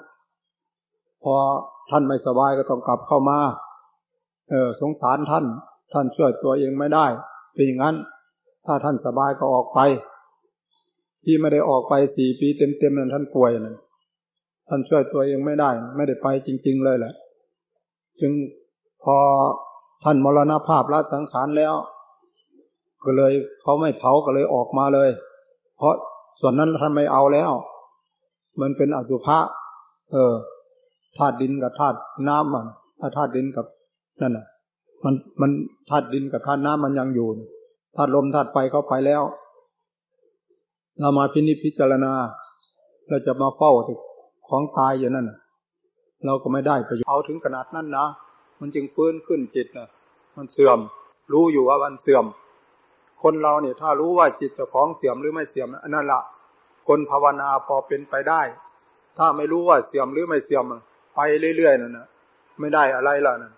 พอท่านไม่สบายก็ต้องกลับเข้ามา เออสงสารท่าน ท่านช่วยตัวเองไม่ได้ เป็นอย่างนั้น ถ้าท่านสบายก็ออกไป ที่ไม่ได้ออกไปสี่ปีเต็มๆนั้นท่านป่วยนั่นท่านช่วยตัวเองไม่ได้ ไม่ได้ไปจริง ๆ เลยแหละ จึงพอท่านมรณภาพละสังขารแล้ว ก็เลยเขาไม่เผาก็เลยออกมาเลย เพราะส่วนนั้นท่านไม่เอาแล้ว มันเป็นอสุภะเออธาตุดินกับธาตุน้ำมันธาตุดินกับนั่นน่ะ มันมันธาตุดินกับธาตุน้ำมันยังอยู่ ธาตุลมธาตุไฟเข้าไปแล้ว เรามาพินิจพิจารณา เราจะมาเฝ้าของตายอย่างนั้นเราก็ไม่ได้ไปเอาถึงขนาดนั้นนะมันจึงฟื้นขึ้นจิตนะมันเสื่อม รู้อยู่ว่ามันเสื่อม คนเราเนี่ยถ้ารู้ว่าจิตจะของเสื่อมหรือไม่เสื่อมอันนั่นละคนภาวนาพอเป็นไปได้ ถ้าไม่รู้ว่าเสื่อมหรือไม่เสื่อมไปเรื่อยๆนั่นนะไม่ได้อะไรล่ะนั่น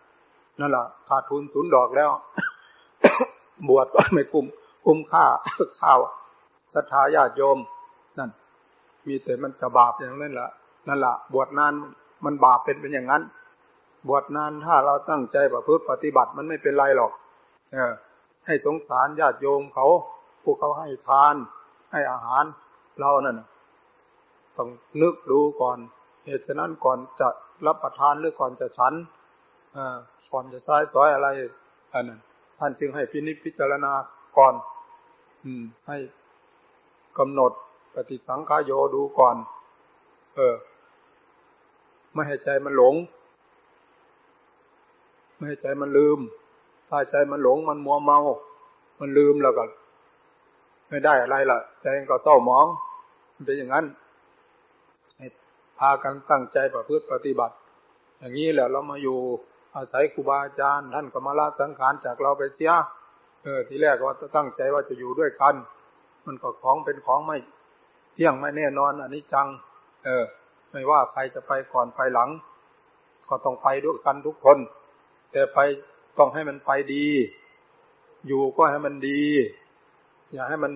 นั่นละขาดทุนศูนย์ดอกแล้ว บวชก็ไม่คุ้มคุ้มค่าข้าวศรัทธาญาติโยมนั่นมีแต่มันจะบาปอย่างนั้นแหละนั่นแหละบวชนานมันบาปเป็นเป็นอย่างนั้น บวชนานถ้าเราตั้งใจประพฤติปฏิบัติมันไม่เป็นไรหรอก เออ ให้สงสารญาติโยมเขาพวกเขาให้ทาน ให้อาหารเรานั่นต้องนึกดูก่อน เหตุฉะนั้นก่อนจะรับประทานหรือก่อนจะฉันก่อนจะใช้สอยอะไรอันนั้น ท่านจึงให้พินิจพิจารณาก่อน อืม ให้กำหนดปฏิสังขายโยดูก่อน เออ ไม่ให้ใจมันหลง ไม่ให้ใจมันลืม ถ้าใจมันหลงมันมัวเมา มันลืมแล้วก็ไม่ได้อะไรล่ะ ใจก็เศร้าหมอง มันเป็นอย่างนั้นพากันตั้งใจประพฤติปฏิบัติ อย่างนี้แหละเรามาอยู่ อาศัยครูบาอาจารย์ ท่านก็มาละสังขารจากเราไปเสียเออทีแรกก็ตั้งใจว่าจะอยู่ด้วยกัน มันก็ของเป็นของไม่ เที่ยงไม่แน่นอนอันนี้จัง เออ ไม่ว่าใครจะไปก่อนไปหลัง ก็ต้องไปด้วยกันทุกคน แต่ไปต้องให้มันไปดี อยู่ก็ให้มันดี อย่าให้มัน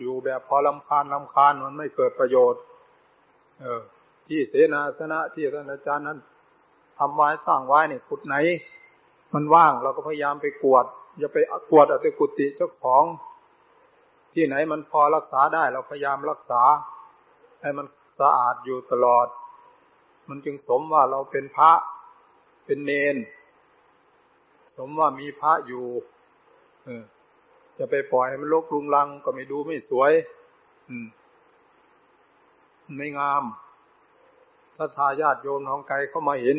อยู่แบบพอลำคาญลำคาญมันไม่เกิดประโยชน์ เออ ที่เสนาสนะที่ท่านอาจารย์นั้น ทำไว้สร้างไว้เนี่ยกุดไหน มันว่างเราก็พยายามไปกวด อย่าไปกวดเอาแต่กุฏิเจ้าของ ที่ไหนมันพอรักษาได้ เราพยายามรักษา ให้มันสะอาดอยู่ตลอด มันจึงสมว่าเราเป็นพระเป็นเนน สมว่ามีพระอยู่จะไปปล่อยให้มันลกลุงลังก็ไม่ดูไม่สวย อืม ไม่งามถ้าทายาติโยมน้องไก่เข้ามาเห็น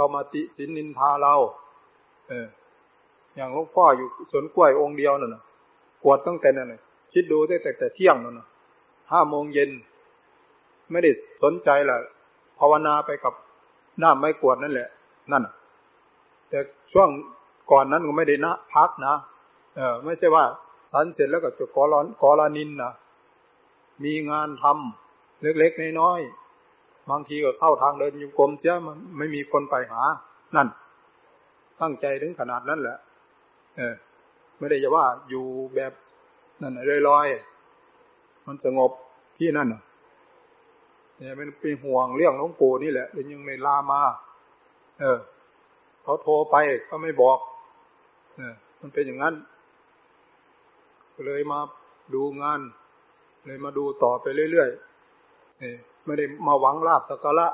เขามาติสินนินทาเรา เออ อย่างหลวงพ่ออยู่สวนกล้วยองค์เดียวนั่นนะกวดตั้งแต่นั่นเลยคิดดูตั้งแต่แต่เที่ยงนั่นนะห้าโมงเย็น ไม่ได้สนใจแหละภาวนาไปกับหน้าไม่กวดนั่นแหละ นั่นแต่ช่วงก่อนนั้นก็ไม่ได้นะพักนะเออ ไม่ใช่ว่าสันเสร็จแล้วก็จะกอร้อนกอลานินนะมีงานทำเล็กๆน้อย บางทีก็เข้าทางเดินยุกรมเสียมันไม่มีคนไปหา นั่น ตั้งใจถึงขนาดนั้นแหละ เออ ไม่ได้จะว่าอยู่แบบนั่นลอยๆมันสงบที่นั่นแต่ยมันเป็นห่วงเรื่องหลวงปู่นี่แหละเลยยังไม่ลามา เออเขาโทรไปก็ไม่บอก เออ มันเป็นอย่างนั้นเลยมาดูงาน เลยมาดูต่อไปเรื่อยๆเออ ไม่ได้มาหวังลาบสักการะ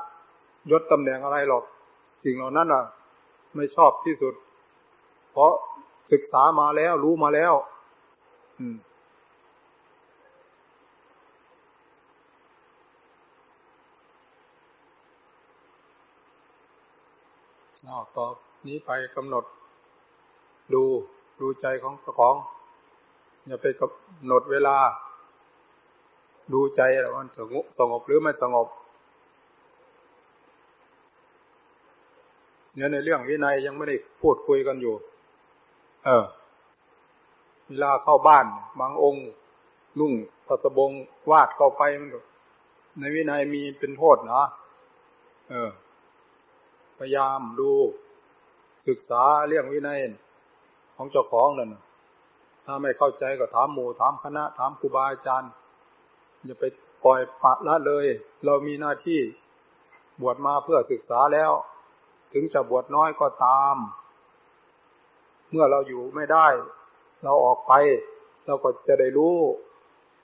ยศตำแหน่งอะไรหรอก สิ่งเหล่านั้นอะ ไม่ชอบที่สุด เพราะศึกษามาแล้วรู้มาแล้ว อืมเอาต่อนี้ไปกำหนด ดูดูใจของของ อย่าไปกำหนดเวลา ดูใจแล้วมันสงบหรือไม่สงบเนี่ยในเรื่องวินัยยังไม่ได้พูดคุยกันอยู่ เออ เวลาเข้าบ้าน บางองค์นุ่งพัสบงวาดเข้าไปมันในวินัยมีเป็นโทษนะเออ พยายามดูศึกษาเรื่องวินัย ของเจ้าของนั่นถ้าไม่เข้าใจก็ถามหมู่ถามคณะ ถามครูบาอาจารย์ อย่าไปปล่อยปะละเลย เรามีหน้าที่บวชมาเพื่อศึกษาแล้ว ถึงจะบวชน้อยก็ตาม เมื่อเราอยู่ไม่ได้ เราออกไป เราก็จะได้รู้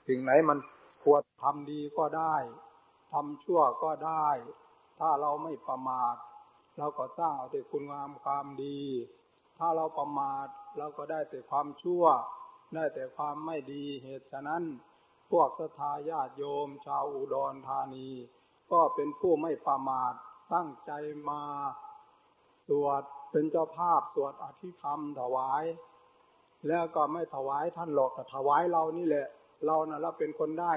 สิ่งไหนมันควรทำดีก็ได้ทำชั่วก็ได้ ถ้าเราไม่ประมาท เราก็สร้างเอาแต่คุณงามความดี ถ้าเราประมาทเราก็ได้แต่ความชั่ว ได้แต่ความไม่ดีเหตุฉะนั้น พวกสทาญาติโยม ชาวอุดรธานี ก็เป็นผู้ไม่ประมาทตั้งใจมา สวดเป็นเจ้าภาพสวดอธิธรรมถวาย แล้วก็ไม่ถวายท่านหรอกแต่ถวายเรานี่แหละ เรานะ่ะเราเป็นคนได้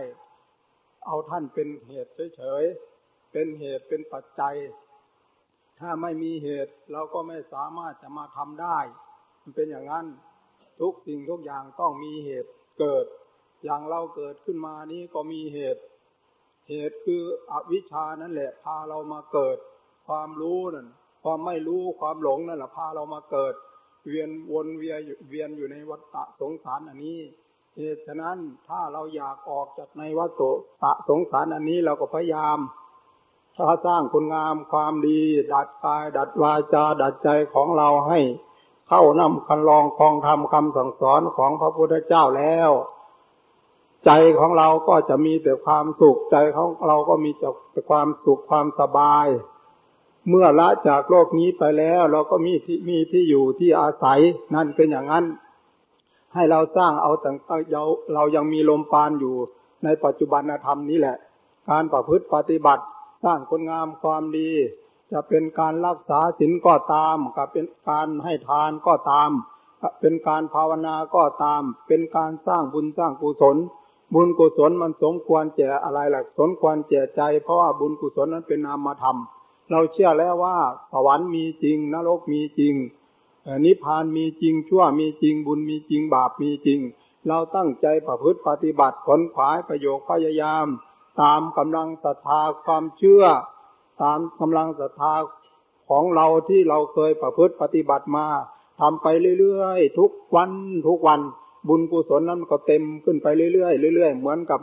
เอาท่านเป็นเหตุเฉยๆเป็นเหตุเป็นปัจจัย ถ้าไม่มีเหตุเราก็ไม่สามารถจะมาทำได้ มันเป็นอย่างนั้นทุกสิ่งทุกอย่างต้องมีเหตุเกิด อย่างเราเกิดขึ้นมานี้ก็มีเหตุ เหตุคืออวิชานั่นแหละ พาเรามาเกิด ความรู้นั่นความไม่รู้ความหลงนั่นแหละพาเรามาเกิด เวียนวนเวียนเวียนอยู่ในวัฏสงสารอันนี้เหตุฉะนั้นถ้าเราอยากออกจากในวัฏตะสงสารอันนี้เราก็พยายามถ้าสร้างคุณงามความดี ดัดกาย ดัดวาจา ดัดใจของเราให้ เข้านำคันลองคองทำคำสั่งสอนของพระพุทธเจ้าแล้ว ใจของเราก็จะมีแต่ความสุข ใจของเราก็มีแต่ความสุขความสบาย เมื่อละจากโลกนี้ไปแล้ว เราก็มีที่มีที่อยู่ที่อาศัยนั่นเป็นอย่างนั้น ให้เราสร้างเอาแต่เราเรายังมีลมปานอยู่ในปัจจุบันธรรมนี้แหละ การประพฤติปฏิบัติสร้างคุณงามความดี จะเป็นการรักษาศีลก็ตามกับเป็นการให้ทานก็ตาม เป็นการภาวนาก็ตาม เป็นการสร้างบุญสร้างกุศล บุญกุศลมันสมควรแก่อะไรหล่ะสมควรแก่ใจ เพราะว่าบุญกุศลนั้นเป็นนามธรรม เราเชื่อแล้วว่าสวรรค์มีจริงนรกมีจริงนิพพานมีจริงชั่วมีจริงบุญมีจริงบาปมีจริง เราตั้งใจประพฤติปฏิบัติผลขวายประโยชน์พยายาม ตามกำลังศรัทธาความเชื่อ ตามกำลังศรัทธาของเราที่เราเคยประพฤติปฏิบัติมาทำไปเรื่อยๆ ทุกวันทุกวัน บุญกุศลนั้นก็เต็มขึ้นไปเรื่อยๆเรื่อยๆ เหมือนกับ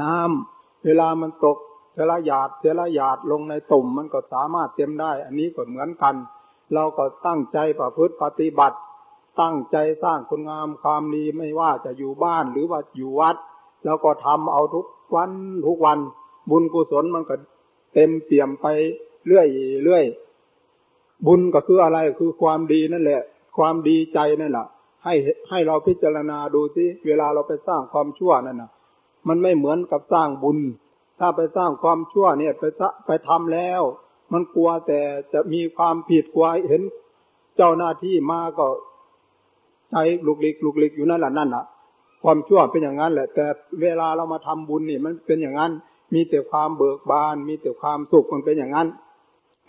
น้ำเวลามันตกเทละหยาดเทละหยาดลงในตุ่มมันก็สามารถเต็มได้ อันนี้ก็เหมือนกัน เราก็ตั้งใจประพฤติปฏิบัติ ตั้งใจสร้างคุณงามความดีไม่ว่าจะอยู่บ้านหรือว่าอยู่วัด แล้วก็ทำเอาทุกวันทุกวัน บุญกุศลมันก็เต็มเปี่ยมไปเรื่อยเรื่อยบุญก็คืออะไรคือความดีนั่นแหละ ความดีใจนั่นแหละ ให้ให้เราพิจารณาดูสิเวลาเราไปสร้างความชั่วนั่นนะมันไม่เหมือนกับสร้างบุญ ถ้าไปสร้างความชั่วเนี่ยไปไปทำแล้ว มันกลัวแต่จะมีความผิดกลัวเห็นเจ้าหน้าที่มาก็ใจลุกลิกลุกลิกอยู่นั่นแหละนั่นแหละความชั่วเป็นอย่างนั้นแหละ แต่เวลาเรามาทำบุญนี่ มันเป็นอย่างนั้น มีแต่ความเบิกบาน มีแต่ความสุขมันเป็นอย่างนั้น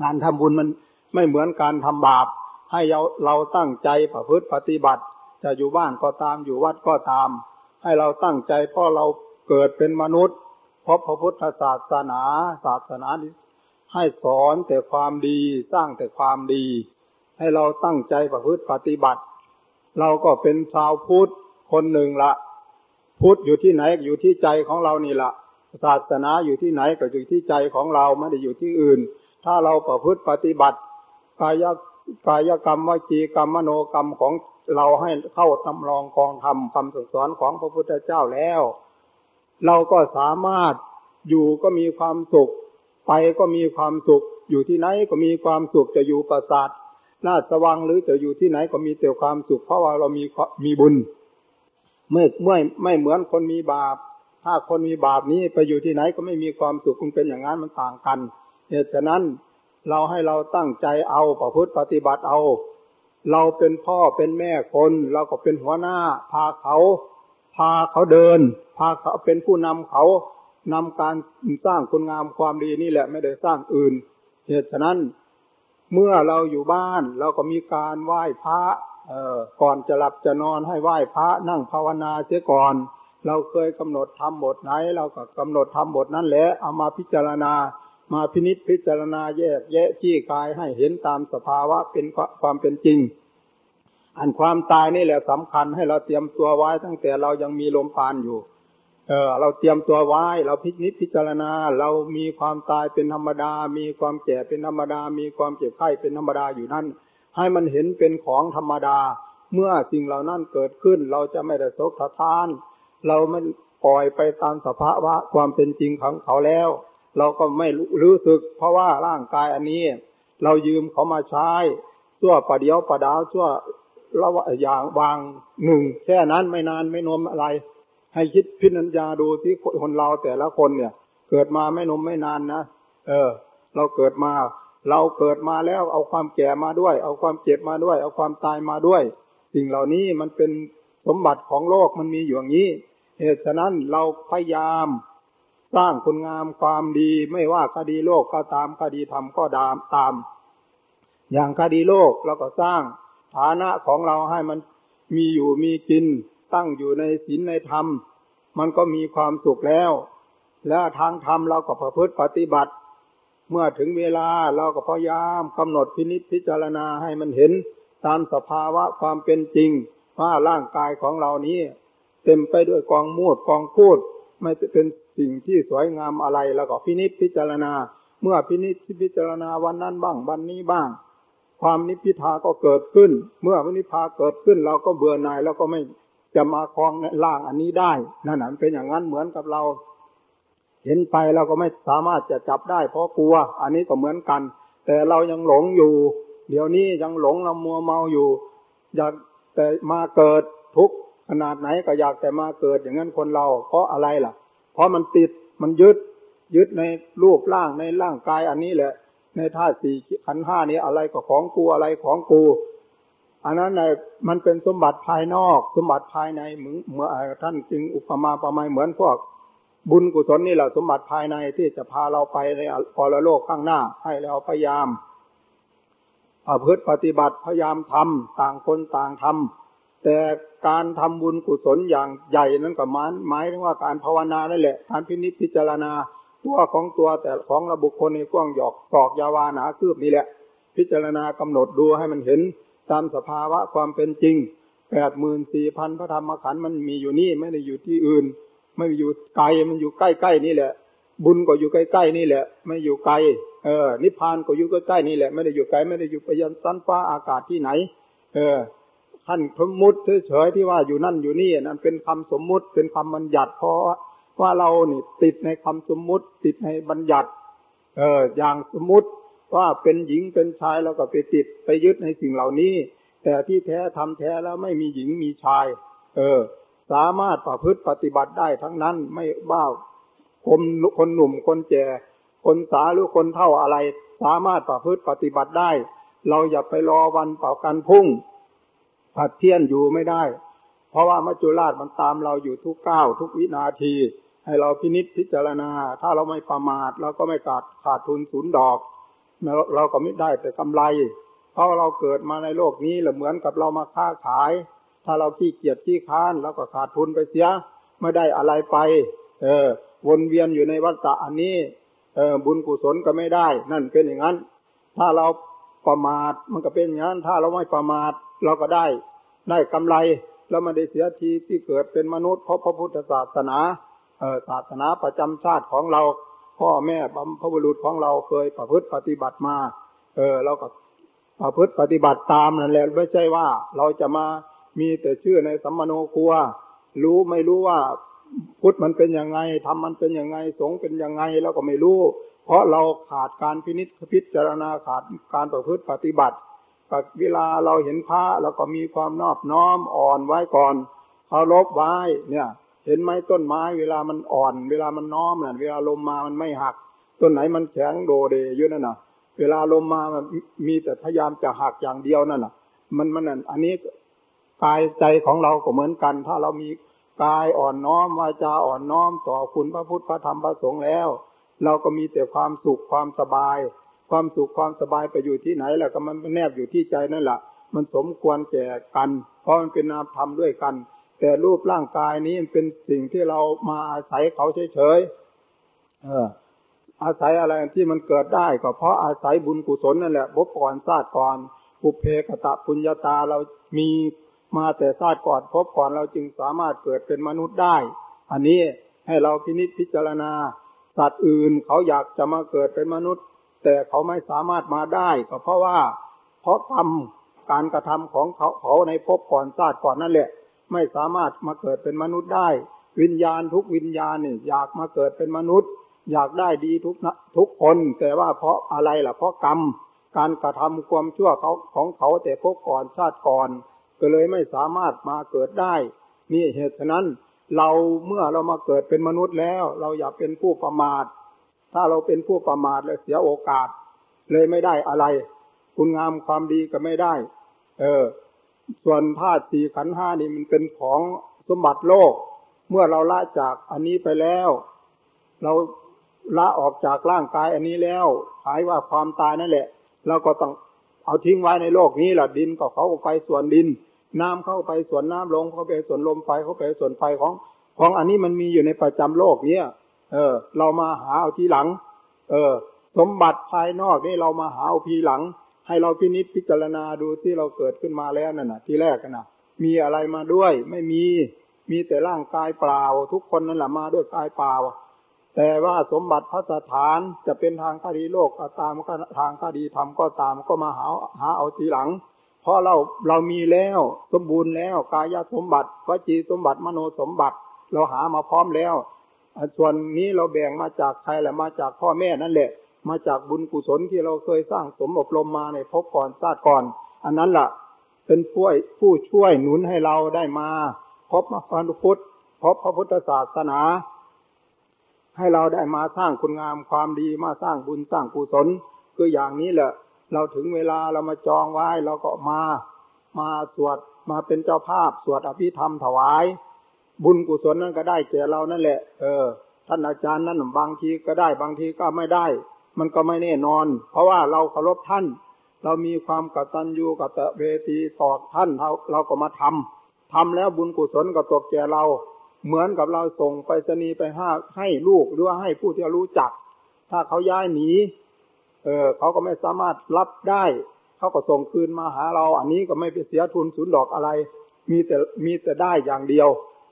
การทำบุญมันไม่เหมือนการทำบาป ให้เราเราตั้งใจประพฤติปฏิบัติ จะอยู่บ้านก็ตามอยู่วัดก็ตาม ให้เราตั้งใจเพราะเราเกิดเป็นมนุษย์เพราะพระพุทธศาสนาศาสนาให้สอนแต่ความดีสร้างแต่ความดี ให้เราตั้งใจประพฤติปฏิบัติ เราก็เป็นชาวพุทธคนหนึ่งละพุทธอยู่ที่ไหนอยู่ที่ใจของเรานี่ละศาสนาอยู่ที่ไหนก็อยู่ที่ใจของเราไม่ได้อยู่ที่อื่น ถ้าเราประพฤติปฏิบัติ กายกายกรรมวจีกรรมมโนกรรมของ เราให้เข้าตำรองกองธรรมคำสอนของพระพุทธเจ้าแล้ว เราก็สามารถอยู่ก็มีความสุข ไปก็มีความสุข อยู่ที่ไหนก็มีความสุขจะอยู่ประสาทนาสว่างหรือจะอยู่ที่ไหนก็มีแต่ความสุข เพราะว่าเรามีมีบุญ เมื่อเมื่อไม่เหมือนคนมีบาป ถ้าคนมีบาปนี้ไปอยู่ที่ไหนก็ไม่มีความสุขคุณเป็นอย่างนั้นมันต่างกันเหตุฉะนั้นเราให้เราตั้งใจเอาประพฤติปฏิบัติเอา เราเป็นพ่อเป็นแม่คนเราก็เป็นหัวหน้า พาเขา พาเขาเดิน พาเขาเป็นผู้นำเขานำการสร้างคุณงามความดีนี่แหละไม่ได้สร้างอื่น เหตุฉะนั้นเมื่อเราอยู่บ้านเราก็มีการไหว้พระก่อนจะหลับจะนอนให้ไหว้พระนั่งภาวนาเสียก่อน เราเคยกำหนดทำบทไหน เราก็กำหนดทำบทนั้นแหละเอามาพิจารณา มาพินิจพิจารณาแยกแยะชี้กายให้เห็นตามสภาวะเป็นความเป็นจริง อันความตายนี่แหละสำคัญให้เราเตรียมตัวไว้ตั้งแต่เรายังมีลมปานอยู่ เออเราเตรียมตัวไว้เราพิจิตพิจารณา เรามีความตายเป็นธรรมดา มีความแก่เป็นธรรมดา มีความเจ็บไข้เป็นธรรมดาอยู่นั่น ให้มันเห็นเป็นของธรรมดา เมื่อสิ่งเหล่านั้นเกิดขึ้น เราจะไม่ได้สกทาน เราไม่ปล่อยไปตามสภาวะความเป็นจริงของเขาแล้ว เราก็ไม่รู้สึก เพราะว่าร่างกายอันนี้ เรายืมเขามาใช้ชั่วประเดียวประดาวชั่วระอย่างวางหนึ่งแค่นั้นไม่นานไม่นมอะไร ให้คิดพิจารณาดูที่คนเราแต่ละคนเนี่ย เกิดมาไม่นมไม่นานนะเออ เราเกิดมา เราเกิดมาแล้วเอาความแก่มาด้วย เอาความเจ็บมาด้วย เอาความตายมาด้วย สิ่งเหล่านี้มันเป็นสมบัติของโลกมันมีอยู่อย่างนี้ เหตุฉะนั้นเราพยายาม สร้างคุณงามความดีไม่ว่าคดีโลกก็ตามคดีธรรมก็ดามตาม อย่างคดีโลกเราก็สร้างฐานะของเราให้มันมีอยู่มีกิน ตั้งอยู่ในศีลในธรรม มันก็มีความสุขแล้ว และทางธรรมเราก็ประพฤติปฏิบัติ เมื่อถึงเวลาเราก็พยายามกำหนดพินิจพิจารณาให้มันเห็น ตามสภาวะความเป็นจริง ว่าร่างกายของเรานี้ เต็มไปด้วยกองมูดกองพูด ไม่เป็น สิ่งที่สวยงามอะไรแล้วก็พินิจพิจารณา เมื่อพินิจพิจารณาวันนั้นบ้างวันนี้บ้าง ความนิพพิทาก็เกิดขึ้น เมื่อนิพพาเกิดขึ้นเราก็เบื่อหน่ายแล้วก็ไม่จะมาคลองล่างอันนี้ได้นั่นเป็นอย่างนั้นเหมือนกับเรา เห็นไปเราก็ไม่สามารถจะจับได้ เพราะกลัว อันนี้ก็เหมือนกัน แต่เรายังหลงอยู่ เดี๋ยวนี้ยังหลงเรามัวเมาอยู่ อยากแต่มาเกิดทุกขนาดไหนก็อยากแต่มาเกิดอย่างนั้นคนเรา เพราะอะไรล่ะ เพราะมันติดมันยึด ยึดในรูปร่างในร่างกายอันนี้แหละ ในธาตุสี่ขันห้านี้อะไรก็ของกูอะไรของกู อันนั้นในมันเป็นสมบัติภายนอก สมบัติภายในเหมือนเมื่อท่านจึงอุปมาประมาณเหมือนพวกบุญกุศลนี่แหละสมบัติภายในที่จะพาเราไปในพรโลกข้างหน้า ให้เราพยายามประพฤติปฏิบัติพยายามทำต่างคนต่างทำ แต่การทำบุญกุศลอย่างใหญ่นั้นก็หมายหมายถึงว่าการภาวนานั่นแหละ การพินิจพิจารณาตัวของตัวแต่ของระบุคคลในกว้างหยอกกอกยาวาหนาคืบนี่แหละ พิจารณากำหนดดูให้มันเห็นตามสภาวะความเป็นจริงแปดหมื่นสี่พันพระธรรมขันธ์มันมีอยู่นี่ไม่ได้อยู่ที่อื่น ไม่อยู่ไกลมันอยู่ใกล้ๆนี่แหละ บุญก็อยู่ใกล้ๆนี่แหละ ไม่อยู่ไกลเออนิพพานก็อยู่ใกล้ๆนี่แหละ ไม่ได้อยู่ไกลไม่ได้อยู่ไปยันสั้นฟ้าอากาศที่ไหน เออ ท่านสมมุติเฉยๆที่ว่าอยู่นั่นอยู่นี่นั่นเป็นคำสมมุติเป็นคำบัญญัติเพราะว่าเรานี่ติดในคำสมมุติ ติดในบัญญัติ เอออย่างสมมุติว่าเป็นหญิงเป็นชายเราก็ไปติดไปยึดในสิ่งเหล่านี้ แต่ที่แท้ทำแท้แล้วไม่มีหญิงมีชาย เออ สามารถประพฤติปฏิบัติได้ทั้งนั้นไม่บ้าคนคนหนุ่มคนแก่คนสาหรือคนเท่าอะไร สามารถประพฤติปฏิบัติได้ เราอย่าไปรอวันเป่ากันพุ่ง ผัดเทียนอยู่ไม่ได้ เพราะว่ามัจจุราชมันตามเราอยู่ทุกก้าวทุกวินาที ให้เราพินิษพิจารณา ถ้าเราไม่ประมาทเราก็ไม่ขาดขาดทุนศูนย์ดอกเราก็ไม่ได้แต่กำไร เพราะเราเกิดมาในโลกนี้เหมือนกับเรามาค้าขาย ถ้าเราขี้เกียจขี้ค้านเราก็ขาดทุนไปเสียไม่ได้อะไรไป เออ วนเวียนอยู่ในวัฏฏะอันนี้ เออ บุญกุศลก็ไม่ได้ นั่นเป็นอย่างนั้น ถ้าเราประมาทมันก็เป็นอย่างนั้น ถ้าเราไม่ประมาทเราก็ได้ ได้กำไรแล้วมันได้เสียทีที่เกิดเป็นมนุษย์เพราะพระพุทธศาสนาศาสนาประจำชาติของเรา พ่อแม่บรรพบุรุษของเราเคยประพฤติปฏิบัติมา เออเราก็ประพฤติปฏิบัติตามนั่นแหละไม่ใช่ว่าเราจะมามีแต่ชื่อในสัมมโนครัว รู้ไม่รู้ว่าพุทธมันเป็นยังไงทำมันเป็นยังไงสงเป็นยังไงเราก็ไม่รู้ เพราะเราขาดการพินิจพิจารณาขาดการประพฤติปฏิบัติ กับเวลาเราเห็นพระเราก็มีความนอบน้อมอ่อนไว้ก่อนเคารพไว้เนี่ย เห็นไหมต้นไม้ เวลามันอ่อน เวลามันน้อมน่ะ เวลาลมมามันไม่หัก ต้นไหนมันแข็งโดเดอยู่นั่นน่ะ เวลาลมมามันมีแต่พยายามจะหักอย่างเดียวนั่นน่ะ มันมันนั่นอันนี้กายใจของเราก็เหมือนกัน ถ้าเรามีกายอ่อนน้อมวาจาอ่อนน้อมต่อคุณพระพุทธพระธรรมพระสงฆ์แล้ว เราก็มีแต่ความสุขความสบาย ความสุขความสบายไปอยู่ที่ไหนแหละก็มันแนบอยู่ที่ใจนั่นแหละมันสมควรแก่กัน เพราะมันเป็นนามธรรมด้วยกัน แต่รูปร่างกายนี้เป็นสิ่งที่เรามาอาศัยเขาเฉยๆเออ อาศัยอะไรที่มันเกิดได้ก็เพราะอาศัยบุญกุศลนั่นแหละบก่อนชาติก่อนปุเพกตะปุญญาตาเรามีมาแต่ชาติก่อนพบก่อนเราจึงสามารถเกิดเป็นมนุษย์ได้ อันนี้ให้เราพินิจพิจารณา สัตว์อื่นเขาอยากจะมาเกิดเป็นมนุษย์ แต่เขาไม่สามารถมาได้ก็เพราะว่า เพราะทำการกระทำของเขาเขาในภพก่อนชาติก่อนนั่นแหละ ไม่สามารถมาเกิดเป็นมนุษย์ได้ วิญญาณทุกวิญญาณนี่อยากมาเกิดเป็นมนุษย์ อยากได้ดีทุกนะทุกคน แต่ว่าเพราะอะไรล่ะเพราะกรรม การกระทำความชั่วเขาของเขาแต่ภพก่อนชาติก่อน ก็เลยไม่สามารถมาเกิดได้นี่เหตุฉะนั้นเราเมื่อเรามาเกิดเป็นมนุษย์แล้ว เราอย่าเป็นผู้ประมาท ถ้าเราเป็นผู้ประมาทแล้วเสียโอกาส เลยไม่ได้อะไร คุณงามความดีก็ไม่ได้ เออ ส่วนธาตุสี่ขันห้านี่มันเป็นของสมบัติโลก เมื่อเราละจากอันนี้ไปแล้ว เราละออกจากร่างกายอันนี้แล้วหายว่าความตายนั่นแหละ เราก็ต้องเอาทิ้งไว้ในโลกนี้แหละดินก็เขาไปส่วนดิน น้ำเข้าไปส่วนน้ำลงเข้าไปส่วนลมไฟเข้าไปส่วนไฟของ ของอันนี้มันมีอยู่ในประจำโลกเนี้ย เออ เรามาหาเอาทีหลัง เออ สมบัติภายนอกนี่เรามาหาเอาทีหลัง ให้เราพินิจพิจารณาดูที่เราเกิดขึ้นมาแล้วนั่นนะที่แรกนะมีอะไรมาด้วย ไม่มี มีแต่ร่างกายเปล่า ทุกคนนั่นแหละมาด้วยกายเปล่า แต่ว่าสมบัติพระสถานจะเป็นทางคดีโลกก็ตามก็ทางคดีธรรมก็ตามก็มาหาหาเอาทีหลังเพราะเราเรามีแล้วสมบูรณ์แล้วกายสมบัติวจีสมบัติมโนสมบัติ เราหามาพร้อมแล้ว ส่วนนี้เราแบ่งมาจากใครแหละมาจากพ่อแม่นั่นแหละ มาจากบุญกุศลที่เราเคยสร้างสมอบรมมาในภพก่อนชาติก่อน อันนั้นล่ะ เป็นผู้ผู้ช่วยหนุนให้เราได้มาพบพระพุทธพบพระพุทธศาสนา ให้เราได้มาสร้างคุณงามความดีมาสร้างบุญสร้างกุศลคืออย่างนี้แหละ เราถึงเวลาเรามาจองไว้เราก็มา มาสวดมาเป็นเจ้าภาพสวดอภิธรรมถวาย บุญกุศลนั้นก็ได้แก่เรานั่นแหละ เออ ท่านอาจารย์นั้นบางทีก็ได้บางทีก็ไม่ได้ มันก็ไม่แน่นอน เพราะว่าเราเคารพท่าน เรามีความกตัญญูกตเวทีต่อท่านเราเราก็มาทำทำแล้วบุญกุศลก็ตกแก่เรา เหมือนกับเราส่งไปสนีไปห้าให้ลูกหรือว่าให้ผู้ที่รู้จัก ถ้าเขาย้ายหนี เออเขาก็ไม่สามารถรับได้เขาก็ส่งคืนมาหาเรา อันนี้ก็ไม่ไปเสียทุนศูนย์ดอกอะไร มีแต่มีแต่ได้อย่างเดียว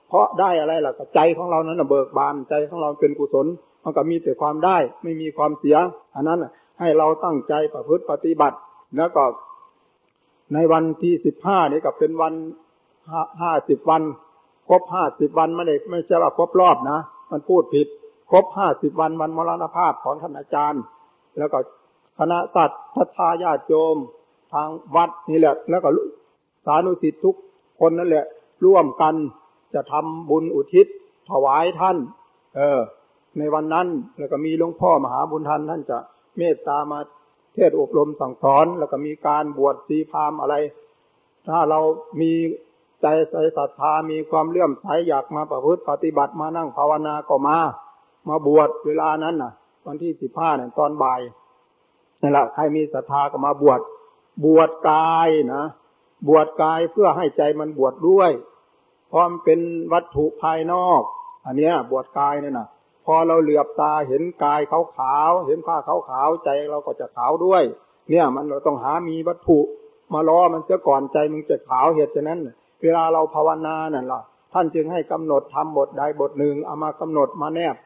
เพราะได้อะไรล่ะใจของเรานั้นเบิกบานใจของเราเป็นกุศลมันก็มีแต่ความได้ไม่มีความเสีย อันนั้นให้เราตั้งใจประพฤติปฏิบัติ แล้วก็ ในวันที่สิบห้านี่ก็เป็นวันห้าสิบวัน ครบห้าสิบวันไม่ได้ไม่ใช่ว่าครบรอบนะ มันพูดผิด ครบห้าสิบวันวันมรณภาพของท่านอาจารย์ แล้วก็คณะสัตว์ทัทาญาติโยม ทางวัดนี่แหละ แล้วก็สานุสิทธิทุกคนนั่นแหละ ร่วมกัน จะทำบุญอุทิศถวายท่าน เออ ในวันนั้นแล้วก็มีหลวงพ่อมหาบุญทันท่านจะเมตตามาเทศอบรมสั่งสอนแล้วก็มีการบวชสีพามอะไร ถ้าเรามีใจใส่ศรัทธามีความเลื่อมใสอยากมาประพฤติปฏิบัติมานั่งภาวนาก็มา มาบวชเวลานั้นน่ะ วันที่สิบห้าเนี่ยตอนบ่ายนี่แหละใครมีศรัทธาก็มาบวชบวชกายนะบวชกายเพื่อให้ใจมันบวชด้วย เพราะมันเป็นวัตถุภายนอก อันเนี้ย บวชกายเนี่ยนะพอเราเหลือบตาเห็นกายขาวขาวเห็นผ้าขาวขาวใจเราก็จะขาวด้วย เนี่ยมันเราต้องหามีวัตถุ มาล้อมันเสียก่อนใจมึงจะขาวเหตุฉะนั้น เวลาเราภาวนานั่นล่ะ ท่านจึงให้กำหนดทำบทใดบทหนึ่งเอามากำหนดมาแนบ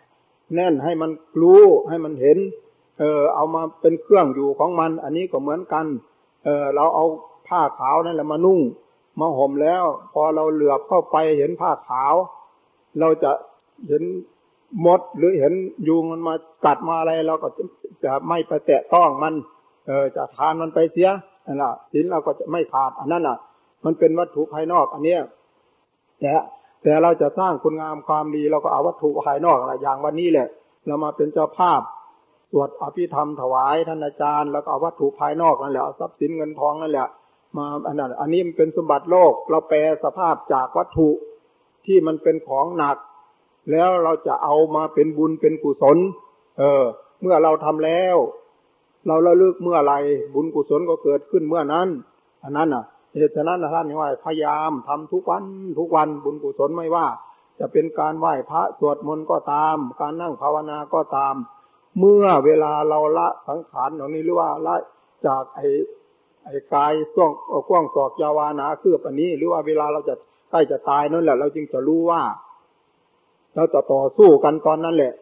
แน่นให้มันรู้ให้มันเห็น เออเอามาเป็นเครื่องอยู่ของมัน อันนี้ก็เหมือนกัน เออเราเอาผ้าขาวนั่นแหละมานุ่ง มาห่มแล้ว พอเราเหลือบเข้าไปเห็นผ้าขาว เราจะเห็นมดหรือเห็นยุงมันมากัดมาอะไรเราก็จะไม่ไปแตะต้องมัน เออจะทานมันไปเสียนั่นแหละศีลเราก็จะไม่ขาดอันนั้นอะ มันเป็นวัตถุภายนอก อันเนี้ยแต่แต่เราจะสร้างคุณงามความดีเราก็เอาวัตถุภายนอกอะไรอย่างวันนี้แหละ เรามาเป็นเจ้าภาพ สวดอภิธรรมถวายท่านอาจารย์ แล้วก็เอาวัตถุภายนอกนั่นแหละทรัพย์สินเงินทองนั่นแหละ มาอันนั้นอันนี้มันเป็นสมบัติโลก เราแปลสภาพจากวัตถุที่มันเป็นของหนัก แล้วเราจะเอามาเป็นบุญเป็นกุศล เออ เมื่อเราทำแล้ว เราระลึกเมื่อไรบุญกุศลก็เกิดขึ้นเมื่อนั้น อันนั้นอะเหตุฉะนั้นท่านว่าพยายามทำทุกวันทุกวันบุญกุศลไม่ว่า จะเป็นการไหว้พระสวดมนต์ก็ตาม การนั่งภาวนาก็ตาม เมื่อเวลาเราละสังขารเหล่านี้หรือว่าละจากไอ ไอ้กายส่วงกว้างศอกยาวานาคืบอันนี้ หรือว่าเวลาเราจะใกล้จะตายนั่นแหละ เราจึงจะรู้ว่า เราจะต่อสู้กันตอนนั้นแหละ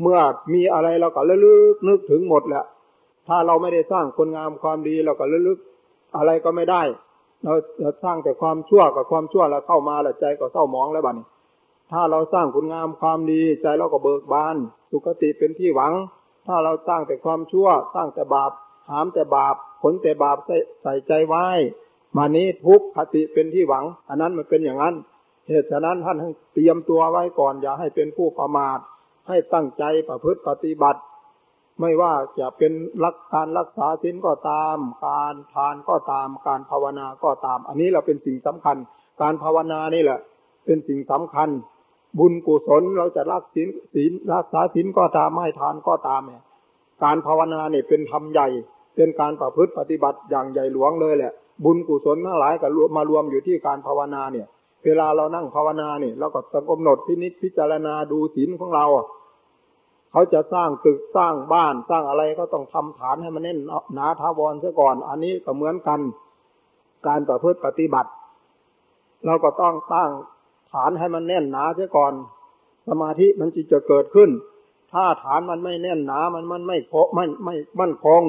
เมื่อมีอะไรเราก็ระลึกนึกถึงหมดแหละถ้าเราไม่ได้สร้างคนงามความดีเราก็ระลึกอะไรก็ไม่ได้ เราเราสร้างแต่ความชั่วกับความชั่วแล้วเข้ามาแล้วใจก็เศร้าหมองแล้วบัดนี้ถ้าเราสร้างคุณงามความดี ใจเราก็เบิกบาน สุคติเป็นที่หวัง ถ้าเราสร้างแต่ความชั่ว สร้างแต่บาปหามแต่บาป ผลแต่บาปใส่ใส่ใจไว้ มานี้ทุกขติเป็นที่หวัง อันนั้นมันเป็นอย่างนั้น เหตุฉะนั้นท่านเตรียมตัวไว้ก่อน อย่าให้เป็นผู้ประมาท ให้ตั้งใจประพฤติปฏิบัติ ไม่ว่าจะเป็นรักการรักษาศีลก็ตาม การทานก็ตาม การภาวนาก็ตาม อันนี้เราเป็นสิ่งสำคัญ การภาวนานี่แหละ เป็นสิ่งสำคัญ บุญกุศลเราจะรักศีลศีลรักษาศีลก็ตามไม่ทานก็ตามเนี่ยการภาวนาเนี่ยเป็นธรรมใหญ่ เป็นการประพฤติปฏิบัติอย่างใหญ่หลวงเลยแหละ บุญกุศลทั้งหลายก็มารวมอยู่ที่การภาวนาเนี่ย เวลาเรานั่งภาวนาเนี่ยเราก็ต้องกำหนดพินิจพิจารณาดูศีลของเราเขาจะสร้างตึกสร้างบ้านสร้างอะไรก็ต้องทำฐานให้มันแน่นหนาทาวรซะก่อน อันนี้ก็เหมือนกัน การประพฤติปฏิบัติ เราก็ต้องตั้งฐานให้มันแน่นหนาเสียก่อน สมาธิมันจึงจะเกิดขึ้น ถ้าฐานมันไม่แน่นหนามันมันไม่โคไม่ไม่มั่นคง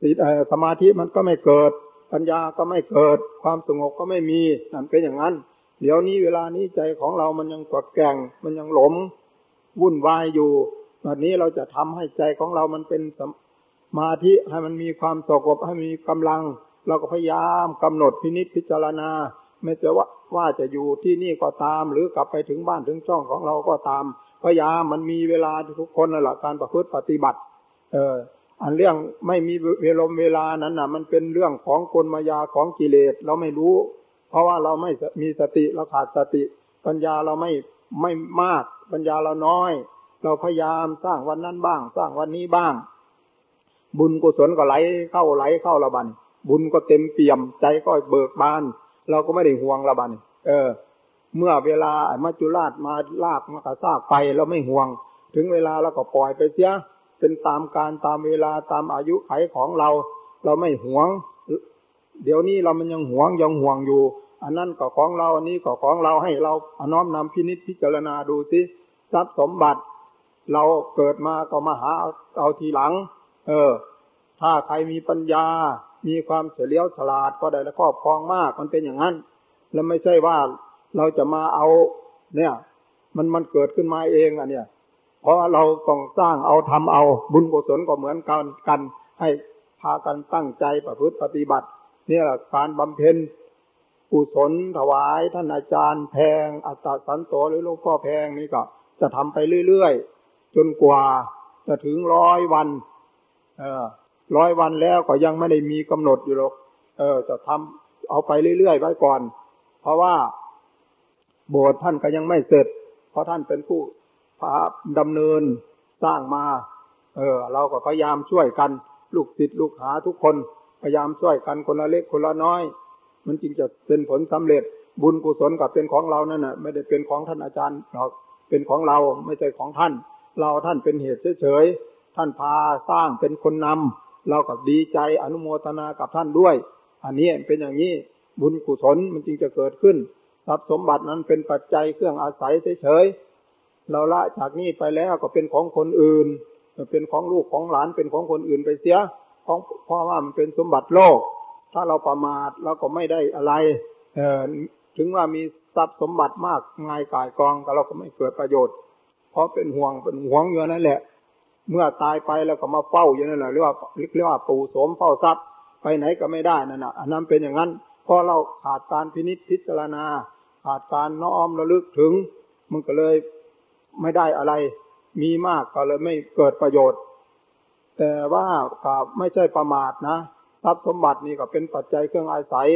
สีสมาธิมันก็ไม่เกิด ปัญญาก็ไม่เกิด ความสงบก็ไม่มีนั่นเป็นอย่างนั้น เดี๋ยวนี้เวลานี้ใจของเรามันยังกดแกงมันยังหลม วุ่นวายอยู่แบบนี้เราจะทำให้ใจของเรามันเป็นสมาธิให้มันมีความสงบให้มีกำลัง เราก็พยายามกำหนดพินิจพิจารณา ไม่จะว่าว่าจะอยู่ที่นี่ก็ตาม หรือกลับไปถึงบ้านถึงช่องของเราก็ตามพยายามมันมีเวลาทุกคนนั่นแหละการประพฤติปฏิบัติ เออ อันเรื่องไม่มีเวลาเวลานั้นน่ะมันเป็นเรื่องของกลมายาของกิเลสเราไม่รู้ เพราะว่าเราไม่มีสติเราขาดสติ ปัญญาเราไม่ไม่มาก ปัญญาเราน้อย เราพยายามสร้างวันนั้นบ้าง สร้างวันนี้บ้าง บุญกุศลก็ไหลเข้าไหลเข้าระบันบุญก็เต็มเปี่ยมใจก็เบิกบาน เราก็ไม่ได้ห่วงระบันเออ เมื่อเวลามัจจุราชมาลากมากระซากไปเราไม่ห่วง ถึงเวลาเราก็ปล่อยไปเสีย เป็นตามการตามเวลาตามอายุไขของเรา เราไม่หวง เดี๋ยวนี้เรามันยังหวงยังห่วงอยู่ อันนั้นก็ของเราอันนี้ก็ของเราให้เราอน้อมนำพินิจพิจารณาดูสิทรัพย์สมบัติ เราเกิดมาก็มาหาเอาทีหลัง เออ ถ้าใครมีปัญญา มีความเฉลียวฉลาดก็ได้และครอบครองมากมันเป็นอย่างนั้น แล้วไม่ใช่ว่าเราจะมาเอา เนี่ย มันมันเกิดขึ้นมาเองอะเนี่ย เพราะเราต้องสร้างเอาทำเอาบุญกุศลก็เหมือนกันกัน ให้พากันตั้งใจประพฤติปฏิบัตินี่แหละการบำเพ็ญกุศลถวาย ท่านอาจารย์แพง อัตสันโตหรือหลวงพ่อแพงนี่ก็ จะทำไปเรื่อยๆจนกว่าจะถึงร้อยวัน เออร้อยวันแล้วก็ยังไม่ได้มีกำหนดอยู่หรอกเออ จะทำเอาไปเรื่อยๆไว้ก่อน เพราะว่าโบสถ์ท่านก็ยังไม่เสร็จ เพราะท่านเป็นผู้าดำเนินสร้างมา เออ เราก็พยายามช่วยกัน ลูกศิษย์ลูกหาทุกคน พยายามช่วยกันคนละเล็กคนละน้อย มันจึงจะเป็นผลสำเร็จบุญกุศลกับเป็นของเรานั่นน่ะ ไม่ได้เป็นของท่านอาจารย์หรอกเป็นของเราไม่ใช่ของท่าน เราท่านเป็นเหตุเฉยๆท่านพาสร้างเป็นคนนำเราก็ดีใจอนุโมทนากับท่านด้วย อันนี้เป็นอย่างนี้บุญกุศลมันจึงจะเกิดขึ้นทรัพย์สมบัตินั้นเป็นปัจจัยเครื่องอาศัยเฉยๆ เราละจากนี้ไปแล้วก็เป็นของคนอื่นเป็นของลูกของหลานเป็นของคนอื่นไปเสียของเพราะว่ามันเป็นสมบัติโลก ถ้าเราประมาทเราก็ไม่ได้อะไร เออถึงว่ามีทรัพย์สมบัติมากงายกายกองก็เราก็ไม่เกิดประโยชน์ เพราะเป็นห่วงเป็นห่วงอยู่นั่นแหละ เมื่อตายไปแล้วก็มาเฝ้าอยู่นั่นแหละเรียกว่าเรียกว่าปู่สมเฝ้าทรัพย์ไปไหนก็ไม่ได้นั่นนะอันนั้นเป็นอย่างนั้นเพราะเราขาดการพินิจพิจารณา ขาดการน้อมระลึกถึง มันก็เลย ไม่ได้อะไร มีมากก็เลยไม่เกิดประโยชน์ แต่ว่าก็ไม่ใช่ประมาทนะทรัพย์สมบัตินี่ก็เป็นปัจจัยเครื่องอาศัย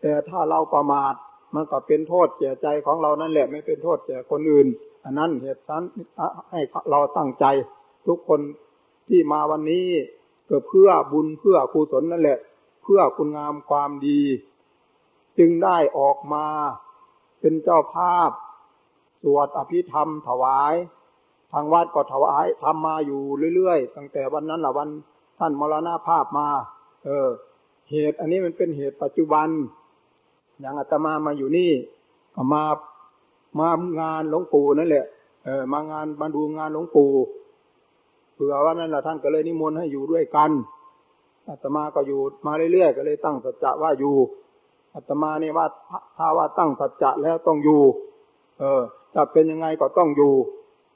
แต่ถ้าเราประมาทมันก็เป็นโทษแก่ใจของเรานั่นแหละไม่เป็นโทษแก่คนอื่น อันนั้นเหตุนั้นให้เราตั้งใจทุกคนที่มาวันนี้ก็เพื่อบุญเพื่อกุศลนั่นแหละ เพื่อคุณงามความดี จึงได้ออกมาเป็นเจ้าภาพ สวดอภิธรรมถวาย ทางวัดก็ถวายทำมาอยู่เรื่อยๆ ตั้งแต่วันนั้นละวันท่านมรณาภาพมา เออ เหตุอันนี้มันเป็นเหตุปัจจุบัน อย่างอาตมามาอยู่นี่มามางานหลวงปู่นั่นแหละ เออ มางานมาดูงานหลวงปู่เผื่อว่านั่นแหละท่านก็เลยนิมนต์ให้อยู่ด้วยกันอาตมาก็อยู่มาเรื่อยๆก็เลยตั้งสัจจะว่าอยู่อาตมาเนี่ยว่าถ้าว่าตั้งสัจจะแล้วต้องอยู่ เออ ถ้าเป็นยังไงก็ต้องอยู่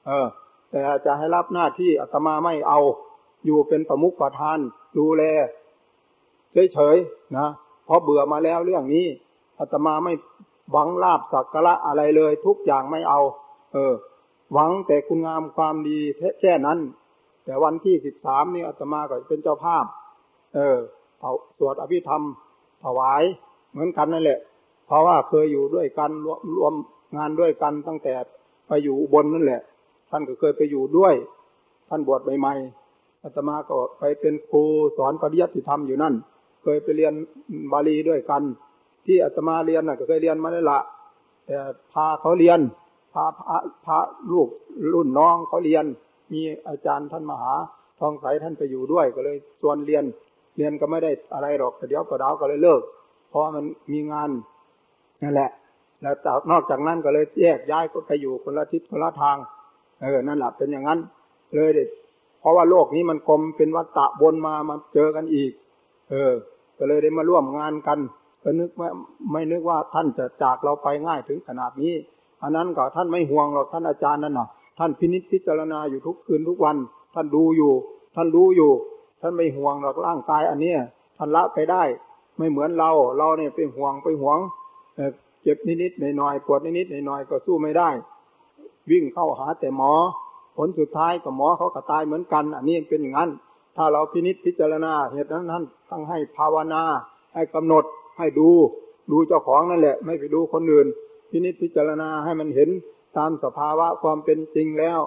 เออ แต่จะให้รับหน้าที่อาตมาไม่เอา อยู่เป็นประมุขประธาน ดูแลเฉยๆนะเพราะเบื่อมาแล้วเรื่องนี้อาตมาไม่หวังลาบสักการะอะไรเลย ทุกอย่างไม่เอา เออ หวังแต่คุณงามความดีแค่นั้น แต่วันที่สิบสามนี่อาตมาก็เป็นเจ้าภาพ เออเอาสวดอภิธรรมถวายเหมือนกันนั่นแหละ เพราะว่าเคยอยู่ด้วยกันรวม งานด้วยกันตั้งแต่ไปอยู่บนนั่นแหละ ท่านก็เคยไปอยู่ด้วย ท่านบวชใหม่ๆอาตมาก็ไปเป็นครูสอนปริยัติธรรมอยู่นั่น เคยไปเรียนบาลีด้วยกัน ที่อาตมาเรียนน่ะก็เคยเรียนมาได้ละแต่พาเขาเรียนพาพระพระลูกรุ่นน้องเขาเรียน มีอาจารย์ท่านมหา ทองใสท่านไปอยู่ด้วยก็เลยชวนเรียนเรียนก็ไม่ได้อะไรหรอกแต่เดี๋ยวก็ดาวก็เลยเลิก เพราะมันมีงานนั่นแหละ แล้วนอกจากนั้นก็เลยแยกย้ายก็ไปอยู่คนละทิศคนละทาง เออ นั่นแหละเป็นอย่างนั้น เลยเด็ดเพราะว่าโลกนี้มันกลมเป็นวัฏฏะวนมามาเจอกันอีก เออ ก็เลยได้มาร่วมงานกัน ก็นึกว่าไม่นึกว่าท่านจะจากเราไปง่ายถึงขนาดนี้ อันนั้นก็ท่านไม่ห่วงหรอกท่านอาจารย์นั่นน่ะ ท่านพินิจพิจารณาอยู่ทุกคืนทุกวัน ท่านดูอยู่ ท่านรู้อยู่ ท่านไม่ห่วงหรอกร่างกายอันเนี้ยท่านละไปได้ ไม่เหมือนเรา เราเนี่ยไปห่วงไปห่วง เจ็บนิดๆหน่อยๆปวดนิดๆหน่อยๆก็สู้ไม่ได้ วิ่งเข้าหาแต่หมอ ผลสุดท้ายกับหมอเขาก็ตายเหมือนกัน อันนี้เป็นอย่างนั้น ถ้าเราพินิจพิจารณาเหตุนั้นท่านต้องให้ภาวนา ให้กำหนดให้ดู ดูเจ้าของนั่นแหละ ไม่ไปดูคนอื่น พินิจพิจารณาให้มันเห็นตามสภาวะความเป็นจริงแล้ว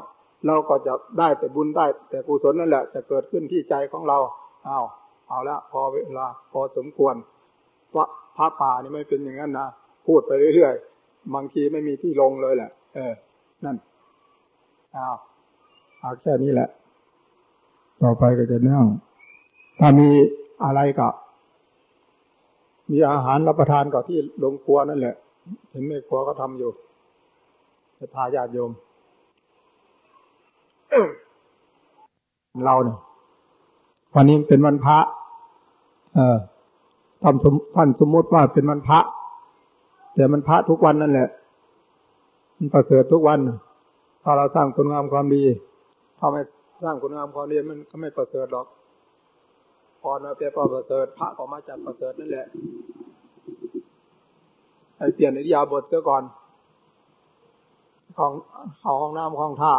เราก็จะได้แต่บุญได้ แต่กุศลนั่นแหละ จะเกิดขึ้นที่ใจของเราเอาเอาละพอเวลาพอสมควรว่าพระป่านี่ไม่เป็นอย่างนั้นนะ พูดไปเรื่อยๆ บางทีไม่มีที่ลงเลยแหละ เออ นั่นเอาเอาแค่นี้แหละ ต่อไปก็จะนั่ง ถ้ามีอะไรก็มีอาหารรับประทานก็ที่ลงครัวนั่นแหละ เห็นแม่ครัวก็ทำอยู่จะพาญาติโยม เราเนี่ยวันนี้เป็นวันพระ เออท่านสมท่านสมมติว่าเป็นวันพระ แต่มันพระทุกวันนั่นแหละ มันประเสริฐทุกวัน ถ้าเราสร้างคุณงามความดีถ้าไม่สร้างคุณงามความดีมันก็ไม่ประเสริฐหรอกพรมาเป็นประเสริฐพระก็มาจากประเสริฐนั่นแหละไอ้เปลี่ยนอิริยาบถเสียก่อน ของของห้องน้ำของท่า